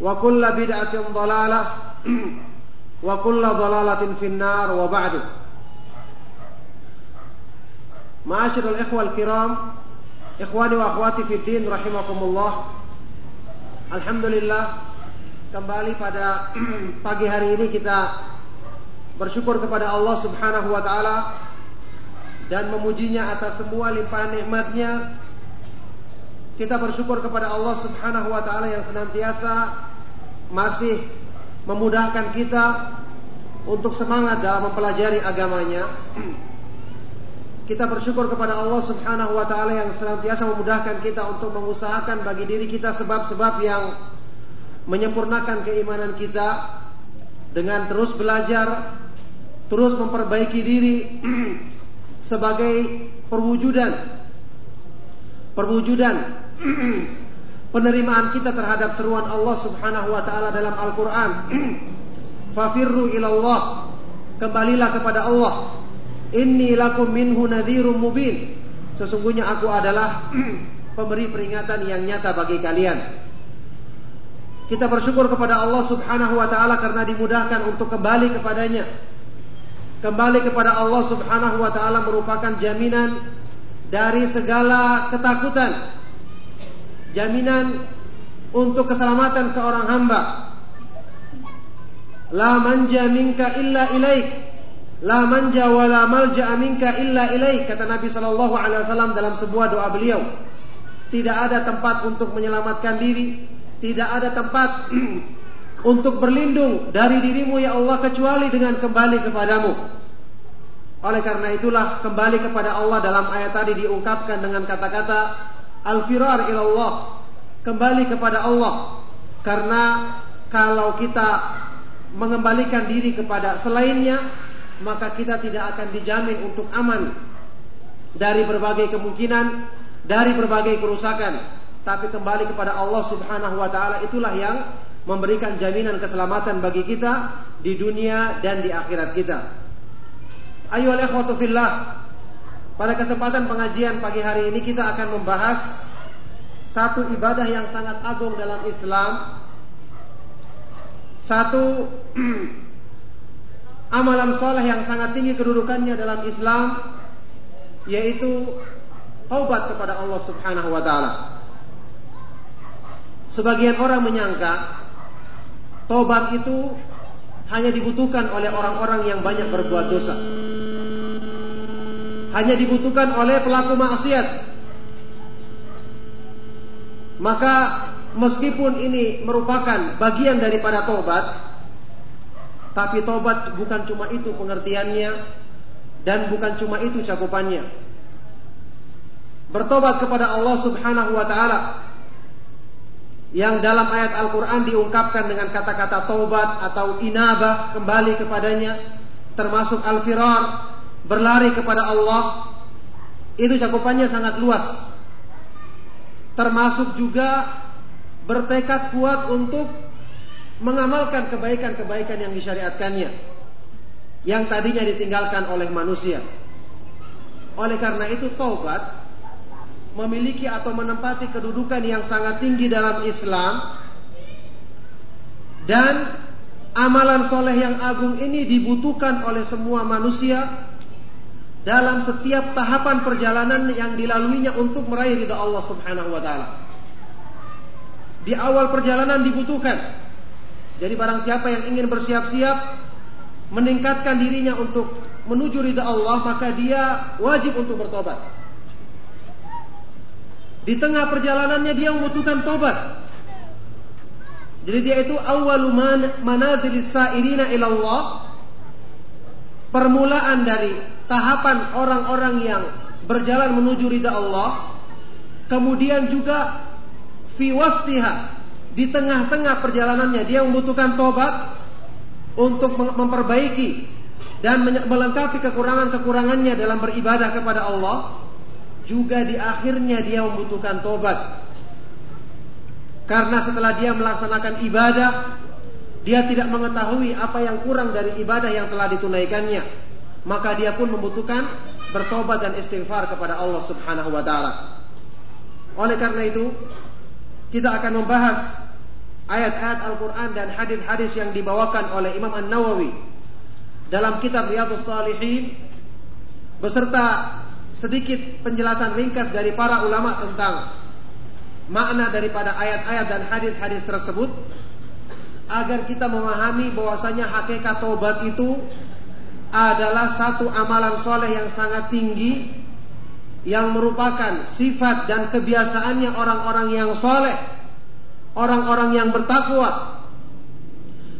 wa kullu bid'atin dhalalah wa kullu dhalalatin finnar. Wa ba'du. Ma'asyiral ikhwal kiram ikhwani wa akhwati fi din rahimakumullah. Alhamdulillah kembali pada pagi hari ini kita bersyukur kepada Allah Subhanahu wa taala dan memujinya atas semua limpahan nikmatnya kita bersyukur kepada Allah Subhanahu wa taala yang senantiasa masih memudahkan kita untuk semangat dalam mempelajari agamanya. Kita bersyukur kepada Allah Subhanahu wa taala yang senantiasa memudahkan kita untuk mengusahakan bagi diri kita sebab-sebab yang menyempurnakan keimanan kita dengan terus belajar, terus memperbaiki diri sebagai perwujudan perwujudan penerimaan kita terhadap seruan Allah Subhanahu wa taala dalam Al-Qur'an. Fafirru ilallah. Kembalilah kepada Allah Inni lakum minhu nadhirum mubin. Sesungguhnya aku adalah pemberi peringatan yang nyata bagi kalian. Kita bersyukur kepada Allah Subhanahu wa taala karena dimudahkan untuk kembali kepadanya. Kembali kepada Allah Subhanahu wa taala merupakan jaminan dari segala ketakutan. Jaminan untuk keselamatan seorang hamba. La manja minka illa ilaik La manja wa la malja minka illa ilaih kata Nabi wasallam dalam sebuah doa beliau. Tidak ada tempat untuk menyelamatkan diri, tidak ada tempat untuk berlindung dari dirimu ya Allah kecuali dengan kembali kepadamu. Oleh karena itulah kembali kepada Allah dalam ayat tadi diungkapkan dengan kata-kata al-firar ilallah, kembali kepada Allah. Karena kalau kita mengembalikan diri kepada selainnya, maka kita tidak akan dijamin untuk aman dari berbagai kemungkinan, dari berbagai kerusakan. Tapi kembali kepada Allah Subhanahu wa taala itulah yang memberikan jaminan keselamatan bagi kita di dunia dan di akhirat kita. Ayo ikhwatu fillah. Pada kesempatan pengajian pagi hari ini kita akan membahas satu ibadah yang sangat agung dalam Islam. Satu amalan soleh yang sangat tinggi kedudukannya dalam Islam yaitu taubat kepada Allah Subhanahu wa taala. Sebagian orang menyangka taubat itu hanya dibutuhkan oleh orang-orang yang banyak berbuat dosa. Hanya dibutuhkan oleh pelaku maksiat. Maka meskipun ini merupakan bagian daripada taubat, tapi tobat bukan cuma itu pengertiannya dan bukan cuma itu cakupannya. Bertobat kepada Allah Subhanahu wa taala yang dalam ayat Al-Qur'an diungkapkan dengan kata-kata taubat atau inabah kembali kepadanya termasuk al-firar berlari kepada Allah itu cakupannya sangat luas. Termasuk juga bertekad kuat untuk mengamalkan kebaikan-kebaikan yang disyariatkannya. yang tadinya ditinggalkan oleh manusia. Oleh karena itu taubat memiliki atau menempati kedudukan yang sangat tinggi dalam Islam dan amalan soleh yang agung ini dibutuhkan oleh semua manusia dalam setiap tahapan perjalanan yang dilaluinya untuk meraih ridha Allah Subhanahu wa taala. Di awal perjalanan dibutuhkan. Jadi barang siapa yang ingin bersiap-siap meningkatkan dirinya untuk menuju ridha Allah, maka dia wajib untuk bertobat. Di tengah perjalanannya dia membutuhkan tobat. Jadi dia itu awalu manazilis sairina ilallah. Permulaan dari tahapan orang-orang yang berjalan menuju ridha Allah. Kemudian juga fi wastiha di tengah-tengah perjalanannya dia membutuhkan tobat untuk memperbaiki dan melengkapi kekurangan-kekurangannya dalam beribadah kepada Allah, juga di akhirnya dia membutuhkan tobat. Karena setelah dia melaksanakan ibadah, dia tidak mengetahui apa yang kurang dari ibadah yang telah ditunaikannya, maka dia pun membutuhkan bertobat dan istighfar kepada Allah Subhanahu wa taala. Oleh karena itu, kita akan membahas ayat-ayat Al-Quran dan hadis-hadis yang dibawakan oleh Imam An-Nawawi dalam kitab Riyadhus Salihin beserta sedikit penjelasan ringkas dari para ulama tentang makna daripada ayat-ayat dan hadis-hadis tersebut agar kita memahami bahwasanya hakikat tobat itu adalah satu amalan soleh yang sangat tinggi yang merupakan sifat dan kebiasaannya orang-orang yang soleh orang-orang yang bertakwa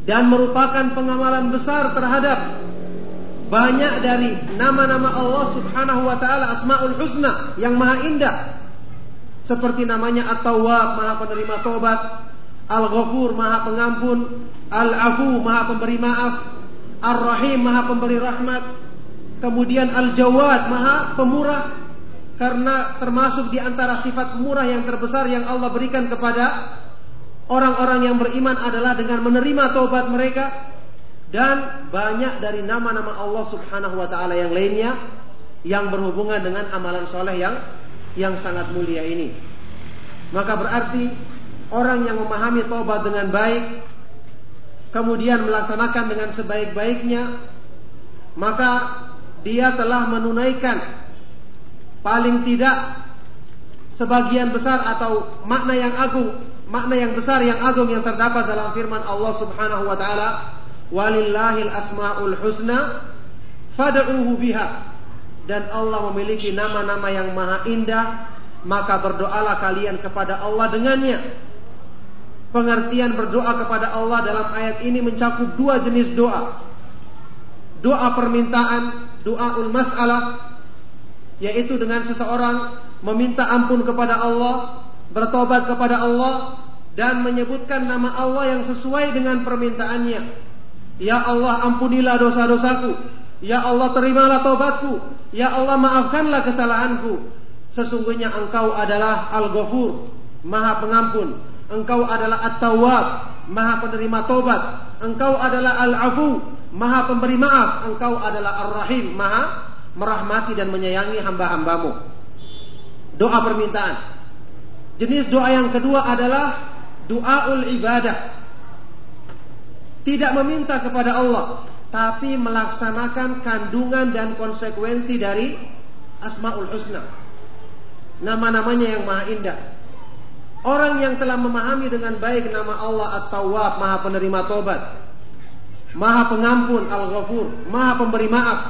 dan merupakan pengamalan besar terhadap banyak dari nama-nama Allah Subhanahu wa taala Asmaul Husna yang maha indah seperti namanya At-Tawwab maha penerima tobat Al-Ghafur maha pengampun. Al-Afu maha pemberi maaf. Ar-Rahim maha pemberi rahmat. Kemudian Al-Jawad maha pemurah. Karena termasuk di antara sifat murah yang terbesar yang Allah berikan kepada Orang-orang yang beriman adalah dengan menerima taubat mereka. Dan banyak dari nama-nama Allah Subhanahu wa taala yang lainnya yang berhubungan dengan amalan soleh yang yang sangat mulia ini. Maka berarti orang yang memahami taubat dengan baik kemudian melaksanakan dengan sebaik-baiknya maka dia telah menunaikan paling tidak sebagian besar atau makna yang agung makna yang besar yang agung yang terdapat dalam firman Allah Subhanahu wa taala walillahil asmaul husna fad'uhu biha. Dan Allah memiliki nama-nama yang maha indah maka berdoalah kalian kepada Allah dengannya pengertian berdoa kepada Allah dalam ayat ini mencakup dua jenis doa doa permintaan doaul masalah yaitu dengan seseorang meminta ampun kepada Allah bertobat kepada Allah dan menyebutkan nama Allah yang sesuai dengan permintaannya. Ya Allah ampunilah dosa-dosaku. Ya Allah terimalah taubatku. Ya Allah maafkanlah kesalahanku. Sesungguhnya engkau adalah Al-Ghafur, Maha Pengampun. Engkau adalah At-Tawwab, Maha Penerima Taubat. Engkau adalah Al-Afu, Maha Pemberi Maaf. Engkau adalah Ar-Rahim, Maha merahmati dan menyayangi hamba-hambamu. Doa permintaan. Jenis doa yang kedua adalah Doaul ibadah. Tidak meminta kepada Allah, tapi melaksanakan kandungan dan konsekuensi dari Asmaul Husna. Nama-namanya yang maha indah. Orang yang telah memahami dengan baik nama Allah At-Tawwab, Maha Penerima Tobat, Maha Pengampun Al-Ghafur, Maha Pemberi Maaf,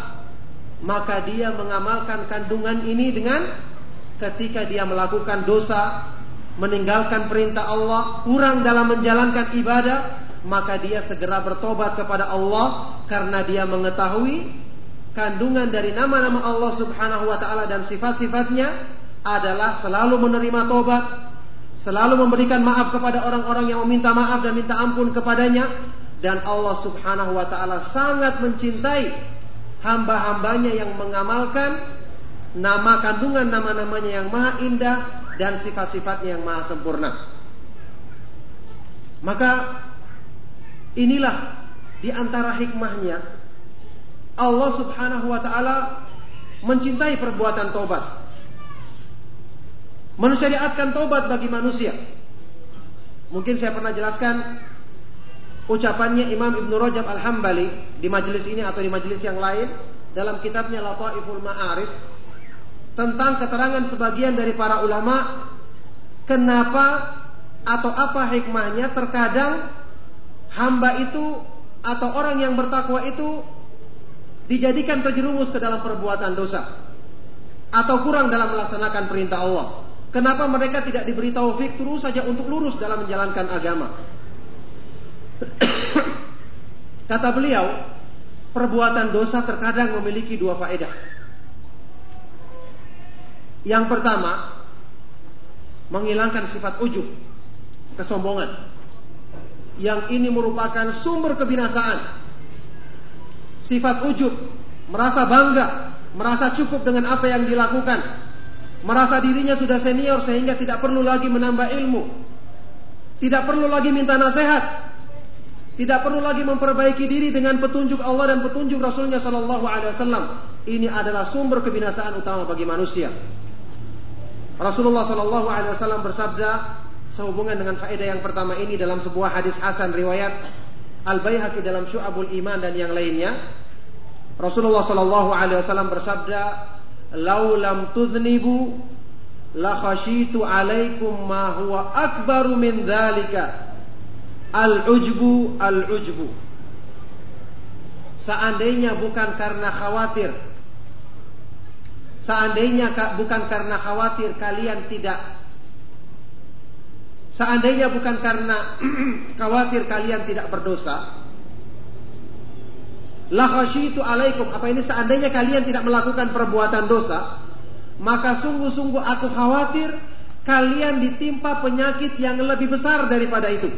maka dia mengamalkan kandungan ini dengan ketika dia melakukan dosa meninggalkan perintah Allah, kurang dalam menjalankan ibadah, maka dia segera bertobat kepada Allah karena dia mengetahui kandungan dari nama-nama Allah Subhanahu wa taala dan sifat-sifatnya adalah selalu menerima tobat, selalu memberikan maaf kepada orang-orang yang meminta maaf dan minta ampun kepadanya dan Allah Subhanahu wa taala sangat mencintai hamba-hambanya yang mengamalkan nama kandungan nama-namanya yang maha indah dan sifat-sifatnya yang maha sempurna. Maka inilah di antara hikmahnya Allah Subhanahu wa taala mencintai perbuatan taubat. Mensyariatkan taubat bagi manusia. Mungkin saya pernah jelaskan ucapannya Imam Ibn Rajab Al-Hambali di majelis ini atau di majelis yang lain dalam kitabnya Lataiful Ma'arif tentang keterangan sebagian dari para ulama kenapa atau apa hikmahnya terkadang hamba itu atau orang yang bertakwa itu dijadikan terjerumus ke dalam perbuatan dosa atau kurang dalam melaksanakan perintah Allah. Kenapa mereka tidak diberi taufik terus saja untuk lurus dalam menjalankan agama? Kata beliau, perbuatan dosa terkadang memiliki dua faedah. Yang pertama, menghilangkan sifat ujub, kesombongan. Yang ini merupakan sumber kebinasaan. Sifat ujub, merasa bangga, merasa cukup dengan apa yang dilakukan, merasa dirinya sudah senior sehingga tidak perlu lagi menambah ilmu, tidak perlu lagi minta nasihat, tidak perlu lagi memperbaiki diri dengan petunjuk Allah dan petunjuk Rasulnya Shallallahu Alaihi Wasallam. Ini adalah sumber kebinasaan utama bagi manusia. Rasulullah Shallallahu Alaihi Wasallam bersabda sehubungan dengan faedah yang pertama ini dalam sebuah hadis Hasan riwayat Al Baihaqi dalam Syu'abul Iman dan yang lainnya. Rasulullah Shallallahu Alaihi Wasallam bersabda, "Lau lam tudnibu la khashitu alaikum ma huwa akbaru min dzalika." Al-ujbu al-ujbu. Seandainya bukan karena khawatir Seandainya bukan karena khawatir kalian tidak Seandainya bukan karena khawatir kalian tidak berdosa La khasyitu alaikum Apa ini seandainya kalian tidak melakukan perbuatan dosa Maka sungguh-sungguh aku khawatir Kalian ditimpa penyakit yang lebih besar daripada itu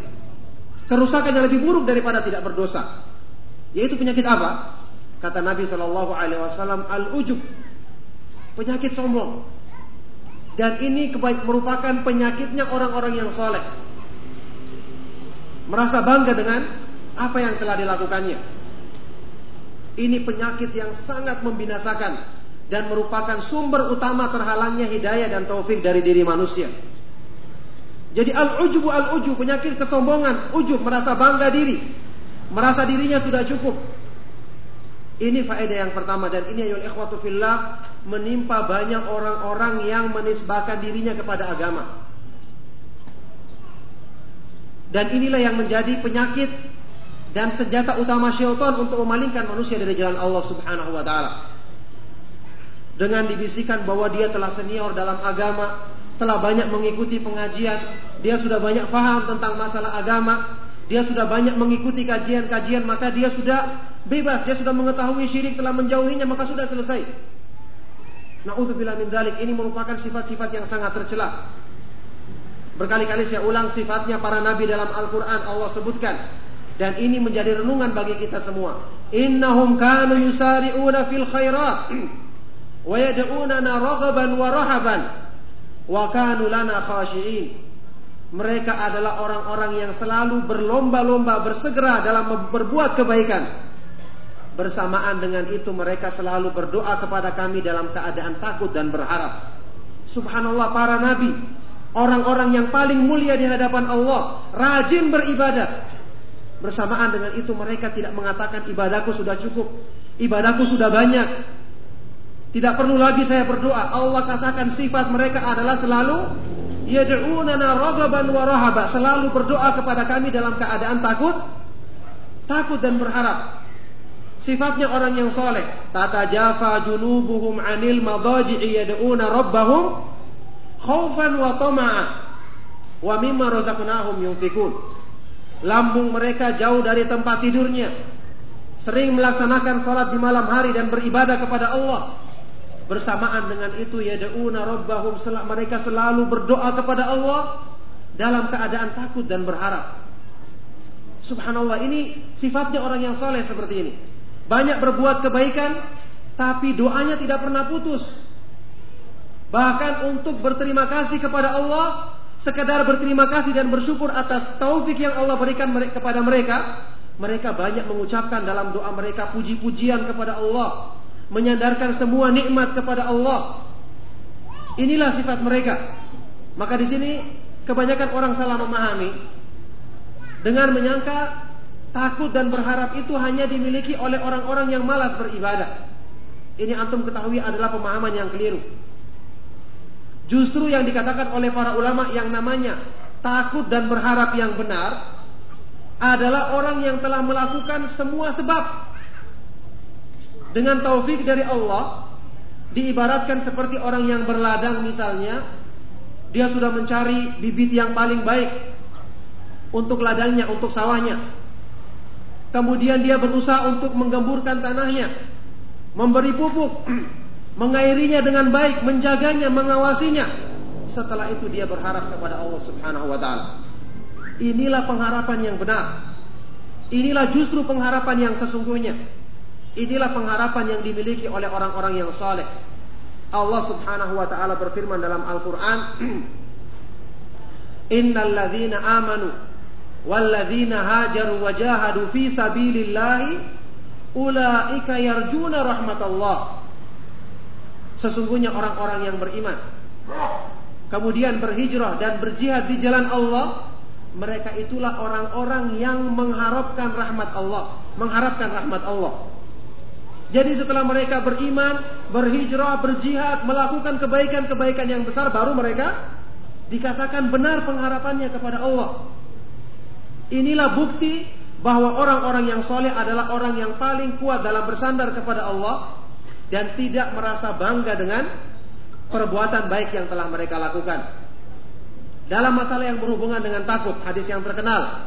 kerusakan yang lebih buruk daripada tidak berdosa. Yaitu penyakit apa? Kata Nabi Shallallahu Alaihi Wasallam al ujub, penyakit sombong. Dan ini merupakan penyakitnya orang-orang yang soleh. Merasa bangga dengan apa yang telah dilakukannya. Ini penyakit yang sangat membinasakan dan merupakan sumber utama terhalangnya hidayah dan taufik dari diri manusia. Jadi al-ujubu al-ujub, penyakit kesombongan, ujub, merasa bangga diri. Merasa dirinya sudah cukup. Ini faedah yang pertama dan ini ayol ikhwatu fillah menimpa banyak orang-orang yang menisbahkan dirinya kepada agama. Dan inilah yang menjadi penyakit dan senjata utama syaitan untuk memalingkan manusia dari jalan Allah Subhanahu wa taala. Dengan dibisikkan bahwa dia telah senior dalam agama, telah banyak mengikuti pengajian, dia sudah banyak paham tentang masalah agama, dia sudah banyak mengikuti kajian-kajian, maka dia sudah bebas, dia sudah mengetahui syirik telah menjauhinya, maka sudah selesai. Nauzubillah min dalik, ini merupakan sifat-sifat yang sangat tercela. Berkali-kali saya ulang sifatnya para nabi dalam Al-Qur'an Allah sebutkan dan ini menjadi renungan bagi kita semua. Innahum kanu yusari'una fil khairat wa yad'unana raghaban wa rahaban wa kanu lana khashi'in. Mereka adalah orang-orang yang selalu berlomba-lomba bersegera dalam berbuat kebaikan. Bersamaan dengan itu mereka selalu berdoa kepada kami dalam keadaan takut dan berharap. Subhanallah para nabi, orang-orang yang paling mulia di hadapan Allah, rajin beribadah. Bersamaan dengan itu mereka tidak mengatakan ibadahku sudah cukup, ibadahku sudah banyak, tidak perlu lagi saya berdoa. Allah katakan sifat mereka adalah selalu yad'unana ragaban wa rahaba, selalu berdoa kepada kami dalam keadaan takut, takut dan berharap. Sifatnya orang yang soleh. Tata jafa junubuhum anil madaji'i yad'una rabbahum khaufan wa tama'a wa mimma razaqnahum yunfikun. Lambung mereka jauh dari tempat tidurnya. Sering melaksanakan salat di malam hari dan beribadah kepada Allah Bersamaan dengan itu yad'una rabbahum mereka selalu berdoa kepada Allah dalam keadaan takut dan berharap. Subhanallah ini sifatnya orang yang soleh seperti ini. Banyak berbuat kebaikan tapi doanya tidak pernah putus. Bahkan untuk berterima kasih kepada Allah, sekedar berterima kasih dan bersyukur atas taufik yang Allah berikan kepada mereka, Mereka banyak mengucapkan dalam doa mereka puji-pujian kepada Allah, menyandarkan semua nikmat kepada Allah. Inilah sifat mereka. Maka di sini kebanyakan orang salah memahami dengan menyangka takut dan berharap itu hanya dimiliki oleh orang-orang yang malas beribadah. Ini antum ketahui adalah pemahaman yang keliru. Justru yang dikatakan oleh para ulama yang namanya takut dan berharap yang benar adalah orang yang telah melakukan semua sebab. Dengan taufik dari Allah diibaratkan seperti orang yang berladang misalnya dia sudah mencari bibit yang paling baik untuk ladangnya untuk sawahnya. Kemudian dia berusaha untuk menggemburkan tanahnya memberi pupuk mengairinya dengan baik menjaganya mengawasinya setelah itu dia berharap kepada Allah Subhanahu wa taala Inilah pengharapan yang benar. Inilah justru pengharapan yang sesungguhnya. Inilah pengharapan yang dimiliki oleh orang-orang yang saleh. Allah Subhanahu wa taala berfirman dalam Al-Qur'an, "Innal ladzina amanu wal ladzina hajaru wa jahadu fi sabilillahi ulaika yarjuna rahmatallah." Sesungguhnya orang-orang yang beriman kemudian berhijrah dan berjihad di jalan Allah mereka itulah orang-orang yang mengharapkan rahmat Allah, mengharapkan rahmat Allah. Jadi setelah mereka beriman, berhijrah, berjihad, melakukan kebaikan-kebaikan yang besar, baru mereka dikatakan benar pengharapannya kepada Allah. Inilah bukti bahwa orang-orang yang soleh adalah orang yang paling kuat dalam bersandar kepada Allah dan tidak merasa bangga dengan perbuatan baik yang telah mereka lakukan. Dalam masalah yang berhubungan dengan takut, hadis yang terkenal.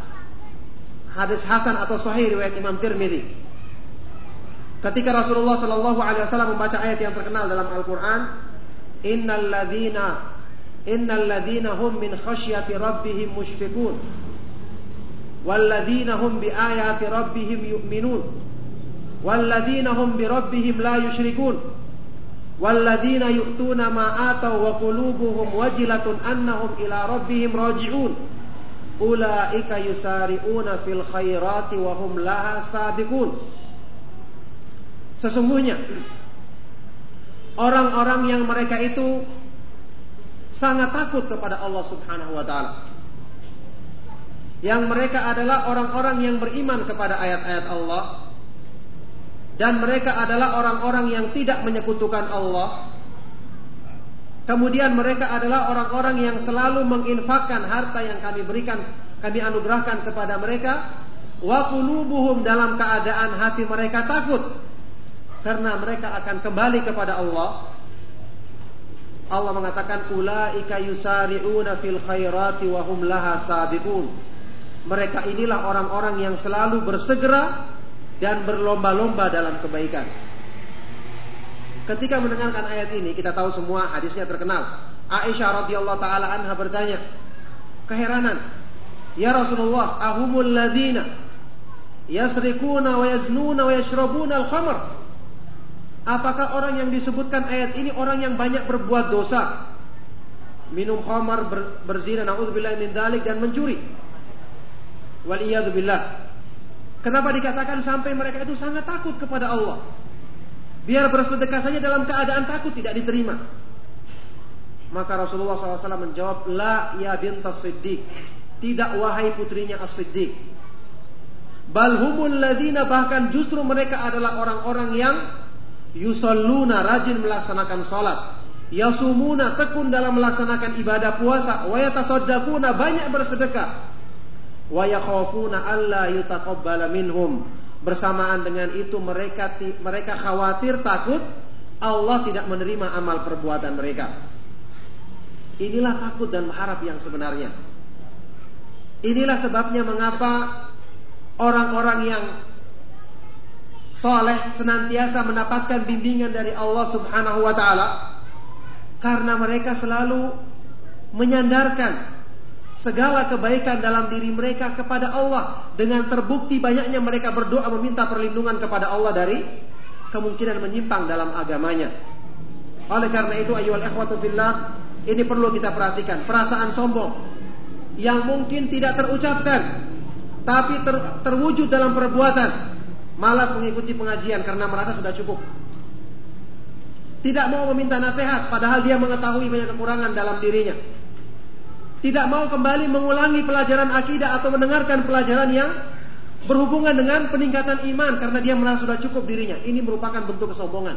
Hadis Hasan atau Sahih riwayat Imam Tirmidzi. Ketika Rasulullah Shallallahu alaihi wasallam membaca ayat yang terkenal dalam Al-Qur'an, "Innal ladzina innal ladzina hum min khasyati rabbihim mushfiqun wal ladzina hum bi ayati rabbihim yu'minun walladzina hum bi rabbihim la yusyrikun walladzina yu'tuna ma ataw wa qulubuhum wajilatun annahum ila rabbihim raji'un. Ulaika yusari'una fil khairati wa hum laha sabiqun. Sesungguhnya orang-orang yang mereka itu sangat takut kepada Allah Subhanahu wa taala. Yang mereka adalah orang-orang yang beriman kepada ayat-ayat Allah, dan mereka adalah orang-orang yang tidak menyekutukan Allah. Kemudian mereka adalah orang-orang yang selalu menginfakkan harta yang kami berikan, kami anugerahkan kepada mereka. Wa qulubuhum dalam keadaan hati mereka takut karena mereka akan kembali kepada Allah. Allah mengatakan ulaika yusari'una fil khairati wa hum laha sabiqun. Mereka inilah orang-orang yang selalu bersegera dan berlomba-lomba dalam kebaikan. Ketika mendengarkan ayat ini, kita tahu semua hadisnya terkenal. Aisyah radhiyallahu taala anha bertanya, keheranan, "Ya Rasulullah, ahumul ladina yasrikuna wa yaznuna wa yashrabuna al-khamr?" Apakah orang yang disebutkan ayat ini orang yang banyak berbuat dosa? Minum khamar, ber, berzina, naudzubillah min dalik dan mencuri. Wal billah. Kenapa dikatakan sampai mereka itu sangat takut kepada Allah? Biar bersedekah saja dalam keadaan takut tidak diterima. Maka Rasulullah SAW menjawab, La ya bintas siddiq. Tidak wahai putrinya as-siddiq. Balhumul ladina bahkan justru mereka adalah orang-orang yang yusalluna rajin melaksanakan salat. Yasumuna tekun dalam melaksanakan ibadah puasa. Wa yatasaddaquna banyak bersedekah wa yakhafuna alla yutaqabbala minhum. Bersamaan dengan itu mereka mereka khawatir takut Allah tidak menerima amal perbuatan mereka. Inilah takut dan harap yang sebenarnya. Inilah sebabnya mengapa orang-orang yang soleh senantiasa mendapatkan bimbingan dari Allah Subhanahu wa taala karena mereka selalu menyandarkan segala kebaikan dalam diri mereka kepada Allah dengan terbukti banyaknya mereka berdoa meminta perlindungan kepada Allah dari kemungkinan menyimpang dalam agamanya. Oleh karena itu ayyuhal ikhwatu fillah ini perlu kita perhatikan perasaan sombong yang mungkin tidak terucapkan tapi ter, terwujud dalam perbuatan, malas mengikuti pengajian karena merasa sudah cukup. Tidak mau meminta nasihat padahal dia mengetahui banyak kekurangan dalam dirinya. Tidak mau kembali mengulangi pelajaran akidah atau mendengarkan pelajaran yang berhubungan dengan peningkatan iman karena dia merasa sudah cukup dirinya. Ini merupakan bentuk kesombongan.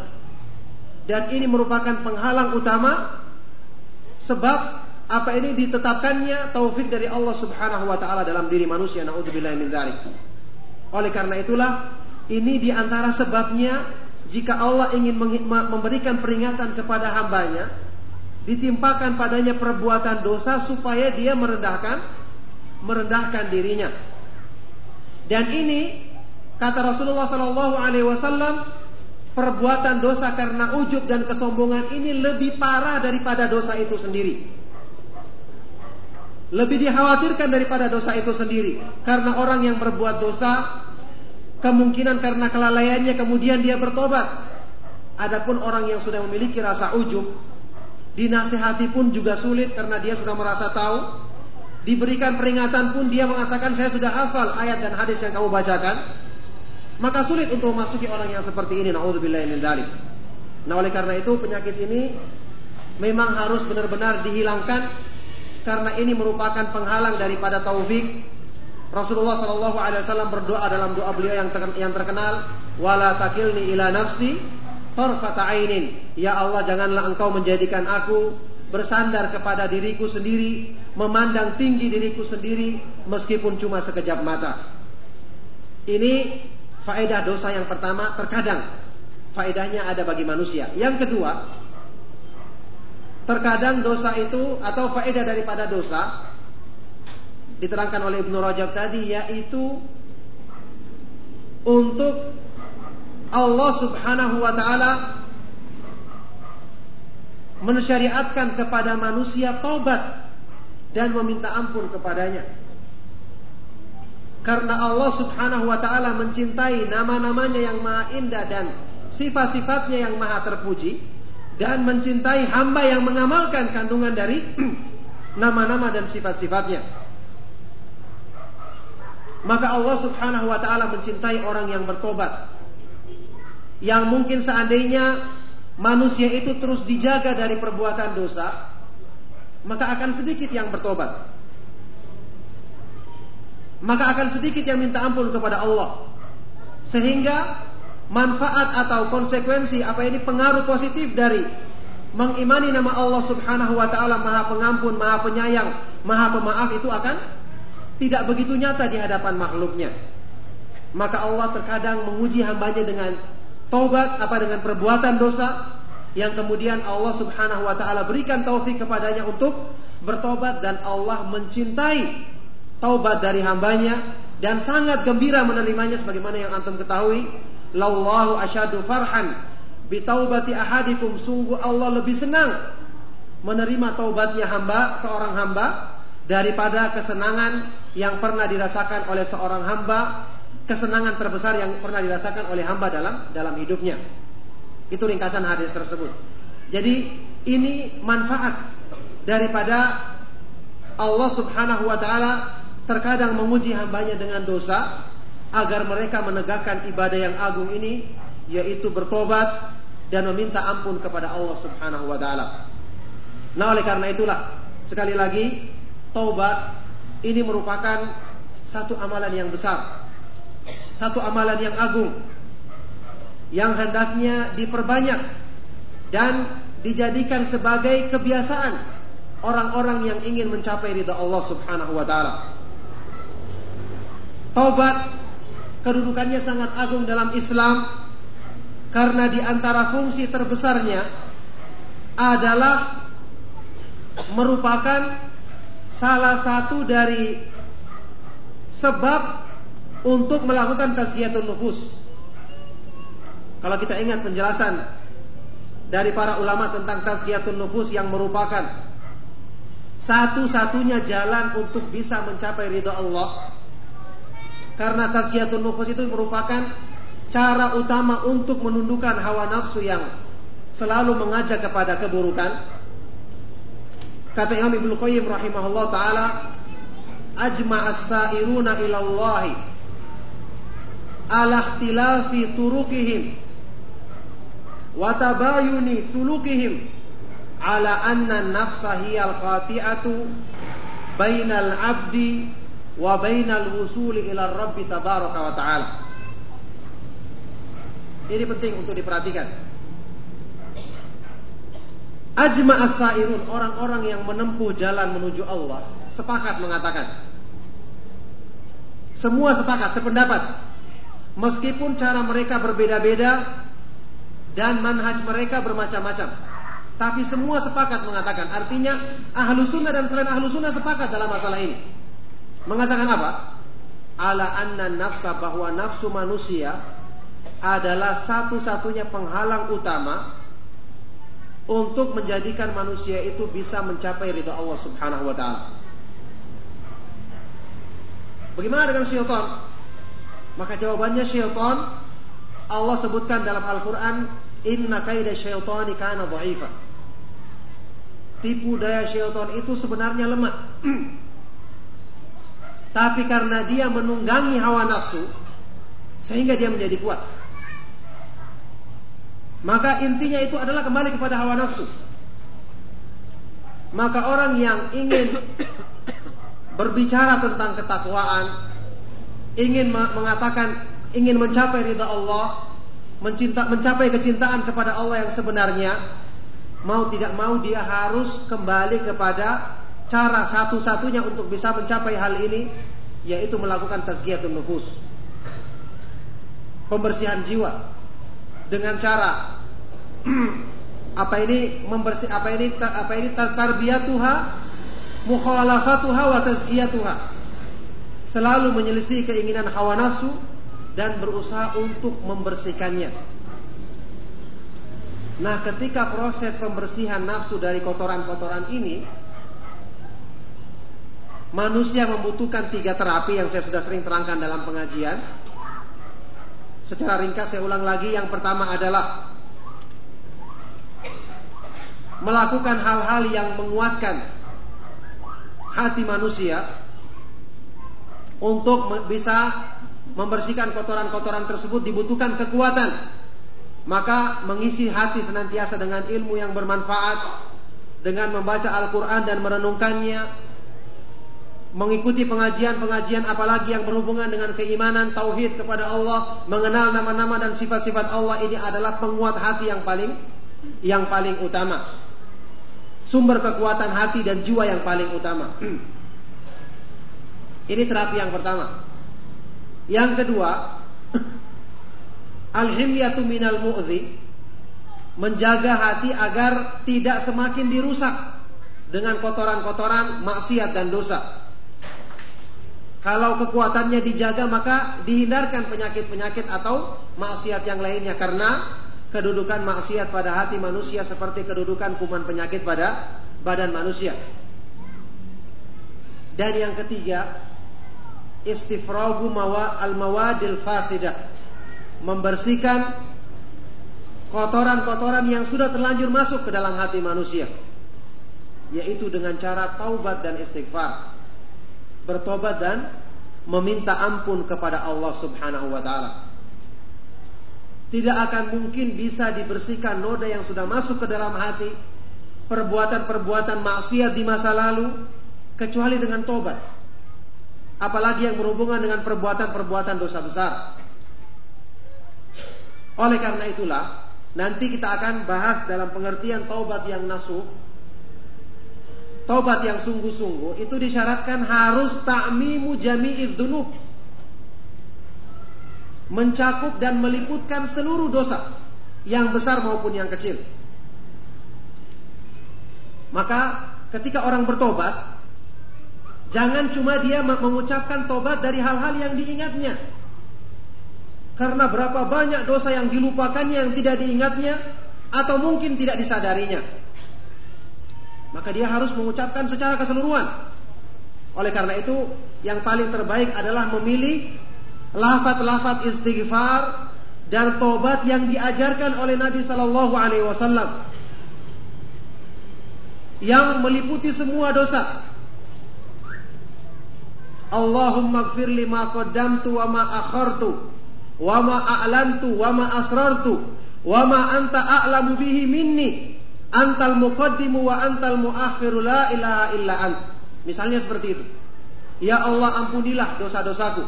Dan ini merupakan penghalang utama sebab apa ini ditetapkannya taufik dari Allah Subhanahu wa taala dalam diri manusia. Nauzubillah min dzalik. Oleh karena itulah ini di antara sebabnya jika Allah ingin memberikan peringatan kepada hambanya, ditimpakan padanya perbuatan dosa supaya dia merendahkan merendahkan dirinya. Dan ini kata Rasulullah Sallallahu Alaihi Wasallam perbuatan dosa karena ujub dan kesombongan ini lebih parah daripada dosa itu sendiri. Lebih dikhawatirkan daripada dosa itu sendiri. Karena orang yang berbuat dosa, kemungkinan karena kelalaiannya kemudian dia bertobat. Adapun orang yang sudah memiliki rasa ujub, dinasehati pun juga sulit karena dia sudah merasa tahu. Diberikan peringatan pun dia mengatakan saya sudah hafal ayat dan hadis yang kamu bacakan. Maka sulit untuk memasuki orang yang seperti ini. Nah, oleh karena itu penyakit ini memang harus benar-benar dihilangkan karena ini merupakan penghalang daripada taufik. Rasulullah Shallallahu Alaihi Wasallam berdoa dalam doa beliau yang terkenal, wala takilni ila nafsi Ya Allah janganlah engkau menjadikan aku bersandar kepada diriku sendiri, memandang tinggi diriku sendiri meskipun cuma sekejap mata. Ini faedah dosa yang pertama terkadang faedahnya ada bagi manusia. Yang kedua, Terkadang dosa itu atau faedah daripada dosa diterangkan oleh Ibnu Rajab tadi yaitu untuk Allah Subhanahu wa taala mensyariatkan kepada manusia taubat dan meminta ampun kepadanya. Karena Allah Subhanahu wa taala mencintai nama-namanya yang maha indah dan sifat-sifatnya yang maha terpuji, dan mencintai hamba yang mengamalkan kandungan dari nama-nama dan sifat-sifatnya. Maka Allah Subhanahu wa taala mencintai orang yang bertobat. Yang mungkin seandainya manusia itu terus dijaga dari perbuatan dosa, maka akan sedikit yang bertobat. Maka akan sedikit yang minta ampun kepada Allah. Sehingga manfaat atau konsekuensi apa ini pengaruh positif dari mengimani nama Allah Subhanahu wa taala Maha Pengampun, Maha Penyayang, Maha Pemaaf itu akan tidak begitu nyata di hadapan makhluknya. Maka Allah terkadang menguji hambanya dengan taubat apa dengan perbuatan dosa yang kemudian Allah Subhanahu wa taala berikan taufik kepadanya untuk bertobat dan Allah mencintai taubat dari hambanya dan sangat gembira menerimanya sebagaimana yang antum ketahui. Lallahu asyadu farhan bitaubati ahadikum. Sungguh Allah lebih senang menerima taubatnya hamba seorang hamba daripada kesenangan yang pernah dirasakan oleh seorang hamba kesenangan terbesar yang pernah dirasakan oleh hamba dalam dalam hidupnya itu ringkasan hadis tersebut jadi ini manfaat daripada Allah Subhanahu wa taala terkadang menguji hambanya dengan dosa agar mereka menegakkan ibadah yang agung ini yaitu bertobat dan meminta ampun kepada Allah Subhanahu wa taala. Nah, oleh karena itulah sekali lagi taubat ini merupakan satu amalan yang besar. Satu amalan yang agung yang hendaknya diperbanyak dan dijadikan sebagai kebiasaan orang-orang yang ingin mencapai ridha Allah Subhanahu wa taala. Taubat kedudukannya sangat agung dalam Islam karena di antara fungsi terbesarnya adalah merupakan salah satu dari sebab untuk melakukan tazkiyatun nufus. Kalau kita ingat penjelasan dari para ulama tentang tazkiyatun nufus yang merupakan satu-satunya jalan untuk bisa mencapai ridha Allah karena tazkiyatun nufus itu merupakan cara utama untuk menundukkan hawa nafsu yang selalu mengajak kepada keburukan. Kata Imam Ibnu Qayyim rahimahullah taala, ajma'as sa'iruna ila ala ikhtilafi turukihim wa tabayuni sulukihim ala anna nafsa hiya al-qati'atu bainal abdi wa bainal wusuli ila rabbi tabaraka wa ta'ala. Ini penting untuk diperhatikan. Ajma as-sairun orang-orang yang menempuh jalan menuju Allah sepakat mengatakan. Semua sepakat sependapat meskipun cara mereka berbeda-beda dan manhaj mereka bermacam-macam tapi semua sepakat mengatakan artinya ahlu sunnah dan selain ahlu sunnah sepakat dalam masalah ini mengatakan apa ala anna nafsa bahwa nafsu manusia adalah satu-satunya penghalang utama untuk menjadikan manusia itu bisa mencapai ridha Allah Subhanahu wa taala. Bagaimana dengan syaitan? Maka jawabannya syaitan Allah sebutkan dalam Al-Qur'an inna kaida syaitani kana dha'ifa. Tipu daya syaitan itu sebenarnya lemah. Tapi karena dia menunggangi hawa nafsu sehingga dia menjadi kuat. Maka intinya itu adalah kembali kepada hawa nafsu. Maka orang yang ingin berbicara tentang ketakwaan, ingin mengatakan ingin mencapai ridha Allah, mencinta, mencapai kecintaan kepada Allah yang sebenarnya, mau tidak mau dia harus kembali kepada cara satu-satunya untuk bisa mencapai hal ini, yaitu melakukan tazkiyatun nufus. Pembersihan jiwa dengan cara apa ini membersih apa ini apa ini tarbiyatuha mukhalafatuha wa tazkiyatuha selalu menyelisih keinginan hawa nafsu dan berusaha untuk membersihkannya. Nah ketika proses pembersihan nafsu dari kotoran-kotoran ini manusia membutuhkan tiga terapi yang saya sudah sering terangkan dalam pengajian. Secara ringkas saya ulang lagi yang pertama adalah melakukan hal-hal yang menguatkan hati manusia untuk bisa membersihkan kotoran-kotoran tersebut dibutuhkan kekuatan. Maka mengisi hati senantiasa dengan ilmu yang bermanfaat dengan membaca Al-Qur'an dan merenungkannya, mengikuti pengajian-pengajian apalagi yang berhubungan dengan keimanan tauhid kepada Allah, mengenal nama-nama dan sifat-sifat Allah ini adalah penguat hati yang paling yang paling utama. Sumber kekuatan hati dan jiwa yang paling utama. ini terapi yang pertama. Yang kedua, al-himyatu minal mu'zi, menjaga hati agar tidak semakin dirusak dengan kotoran-kotoran maksiat dan dosa. Kalau kekuatannya dijaga maka dihindarkan penyakit-penyakit atau maksiat yang lainnya karena kedudukan maksiat pada hati manusia seperti kedudukan kuman penyakit pada badan manusia. Dan yang ketiga, istifragu mawa al mawadil fasidah. Membersihkan kotoran-kotoran yang sudah terlanjur masuk ke dalam hati manusia. Yaitu dengan cara taubat dan istighfar bertobat dan meminta ampun kepada Allah Subhanahu wa taala. Tidak akan mungkin bisa dibersihkan noda yang sudah masuk ke dalam hati, perbuatan-perbuatan maksiat di masa lalu kecuali dengan tobat. Apalagi yang berhubungan dengan perbuatan-perbuatan dosa besar. Oleh karena itulah, nanti kita akan bahas dalam pengertian taubat yang nasuh Tobat yang sungguh-sungguh itu disyaratkan harus ta'mimu jami'id dunub. Mencakup dan meliputkan seluruh dosa. Yang besar maupun yang kecil. Maka ketika orang bertobat. Jangan cuma dia mengucapkan tobat dari hal-hal yang diingatnya. Karena berapa banyak dosa yang dilupakannya yang tidak diingatnya. Atau mungkin tidak disadarinya maka dia harus mengucapkan secara keseluruhan. Oleh karena itu, yang paling terbaik adalah memilih lafat-lafat istighfar dan tobat yang diajarkan oleh Nabi Sallallahu Alaihi Wasallam yang meliputi semua dosa. Allahumma gfir li ma qaddamtu wa ma akhartu wa ma a'lantu wa ma asrartu wa ma anta a'lamu bihi minni antal muqaddimu wa antal muakhiru la ilaha illa ant. Misalnya seperti itu. Ya Allah ampunilah dosa-dosaku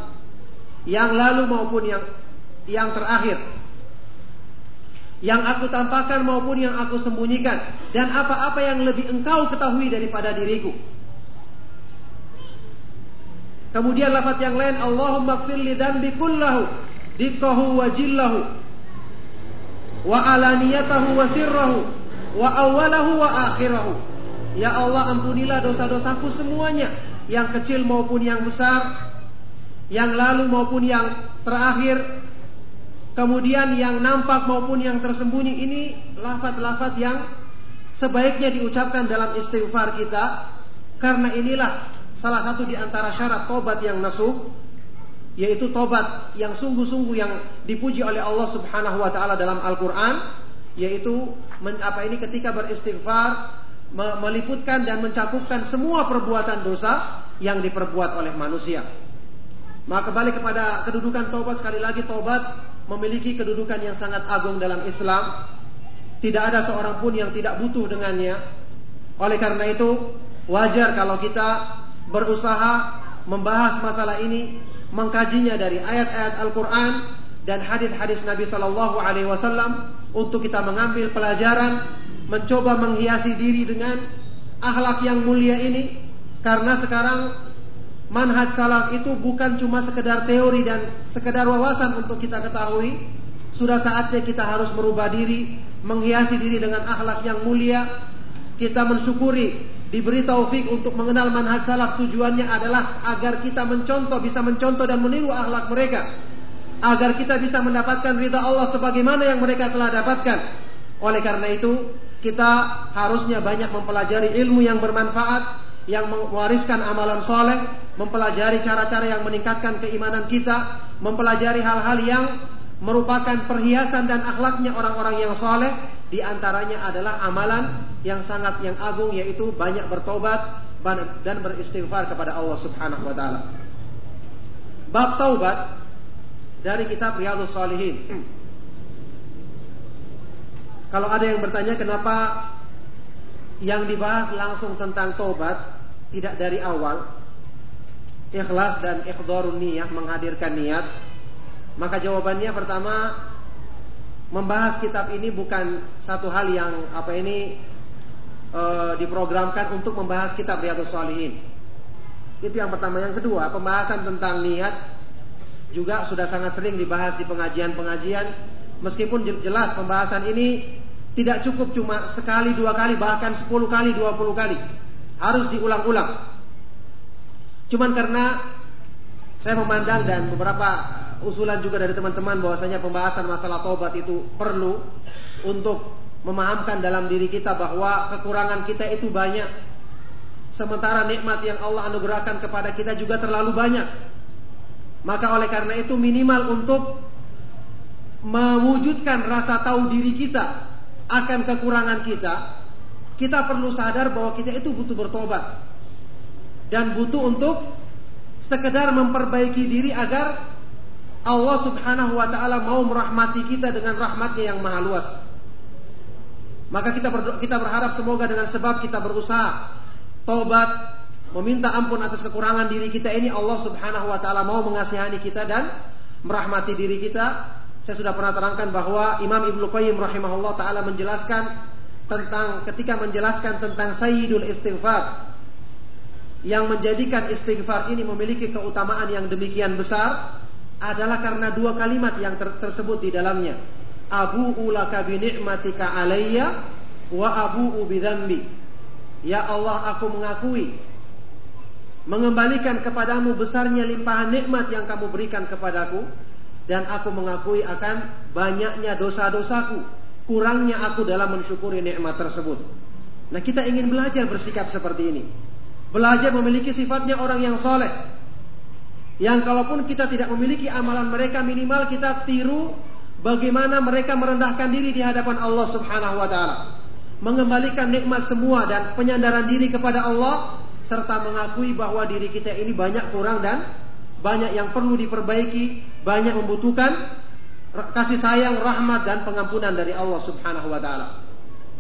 yang lalu maupun yang yang terakhir. Yang aku tampakkan maupun yang aku sembunyikan dan apa-apa yang lebih engkau ketahui daripada diriku. Kemudian lafaz yang lain Allahumma gfir li dzambi kullahu dikkahu wa jillahu wa alaniyatahu wa sirrahu wa awwalahu wa akhirahu. Ya Allah ampunilah dosa-dosaku semuanya, yang kecil maupun yang besar, yang lalu maupun yang terakhir, kemudian yang nampak maupun yang tersembunyi. Ini lafaz-lafaz yang sebaiknya diucapkan dalam istighfar kita karena inilah salah satu di antara syarat tobat yang nasuh yaitu tobat yang sungguh-sungguh yang dipuji oleh Allah Subhanahu wa taala dalam Al-Qur'an yaitu men, apa ini ketika beristighfar me, meliputkan dan mencakupkan semua perbuatan dosa yang diperbuat oleh manusia. Maka kembali kepada kedudukan tobat sekali lagi tobat memiliki kedudukan yang sangat agung dalam Islam. Tidak ada seorang pun yang tidak butuh dengannya. Oleh karena itu wajar kalau kita berusaha membahas masalah ini, mengkajinya dari ayat-ayat Al-Quran dan hadis-hadis Nabi Shallallahu Alaihi Wasallam untuk kita mengambil pelajaran, mencoba menghiasi diri dengan akhlak yang mulia ini, karena sekarang manhaj salaf itu bukan cuma sekedar teori dan sekedar wawasan untuk kita ketahui, sudah saatnya kita harus merubah diri, menghiasi diri dengan akhlak yang mulia, kita mensyukuri diberi taufik untuk mengenal manhaj salaf tujuannya adalah agar kita mencontoh bisa mencontoh dan meniru akhlak mereka. Agar kita bisa mendapatkan ridha Allah sebagaimana yang mereka telah dapatkan. Oleh karena itu kita harusnya banyak mempelajari ilmu yang bermanfaat yang mewariskan amalan soleh mempelajari cara-cara yang meningkatkan keimanan kita mempelajari hal-hal yang merupakan perhiasan dan akhlaknya orang-orang yang soleh di antaranya adalah amalan yang sangat yang agung yaitu banyak bertobat dan beristighfar kepada Allah Subhanahu wa taala. Bab taubat dari kitab Riyadhus Shalihin. Kalau ada yang bertanya kenapa yang dibahas langsung tentang taubat tidak dari awal ikhlas dan ikhdharun niyah menghadirkan niat maka jawabannya pertama membahas kitab ini bukan satu hal yang apa ini e, diprogramkan untuk membahas kitab Riyadhus Shalihin. Itu yang pertama. Yang kedua, pembahasan tentang niat juga sudah sangat sering dibahas di pengajian-pengajian. Meskipun jelas pembahasan ini tidak cukup cuma sekali, dua kali, bahkan sepuluh kali, dua puluh kali. Harus diulang-ulang. Cuman karena saya memandang dan beberapa usulan juga dari teman-teman bahwasanya pembahasan masalah tobat itu perlu untuk memahamkan dalam diri kita bahwa kekurangan kita itu banyak. Sementara nikmat yang Allah anugerahkan kepada kita juga terlalu banyak. Maka oleh karena itu minimal untuk mewujudkan rasa tahu diri kita akan kekurangan kita, kita perlu sadar bahwa kita itu butuh bertobat. Dan butuh untuk sekedar memperbaiki diri agar Allah Subhanahu wa taala mau merahmati kita dengan rahmatnya yang maha luas. Maka kita berdoa, kita berharap semoga dengan sebab kita berusaha tobat, meminta ampun atas kekurangan diri kita ini Allah Subhanahu wa taala mau mengasihani kita dan merahmati diri kita. Saya sudah pernah terangkan bahwa Imam Ibnu Qayyim rahimahullah taala menjelaskan tentang ketika menjelaskan tentang sayyidul istighfar yang menjadikan istighfar ini memiliki keutamaan yang demikian besar adalah karena dua kalimat yang ter tersebut di dalamnya. Abu ulaka bi ni'matika alayya wa abu dzambi. Ya Allah, aku mengakui mengembalikan kepadamu besarnya limpahan nikmat yang kamu berikan kepadaku dan aku mengakui akan banyaknya dosa-dosaku, kurangnya aku dalam mensyukuri nikmat tersebut. Nah, kita ingin belajar bersikap seperti ini. Belajar memiliki sifatnya orang yang soleh, yang kalaupun kita tidak memiliki amalan mereka minimal kita tiru bagaimana mereka merendahkan diri di hadapan Allah Subhanahu wa taala. Mengembalikan nikmat semua dan penyandaran diri kepada Allah serta mengakui bahwa diri kita ini banyak kurang dan banyak yang perlu diperbaiki, banyak membutuhkan kasih sayang, rahmat dan pengampunan dari Allah Subhanahu wa taala.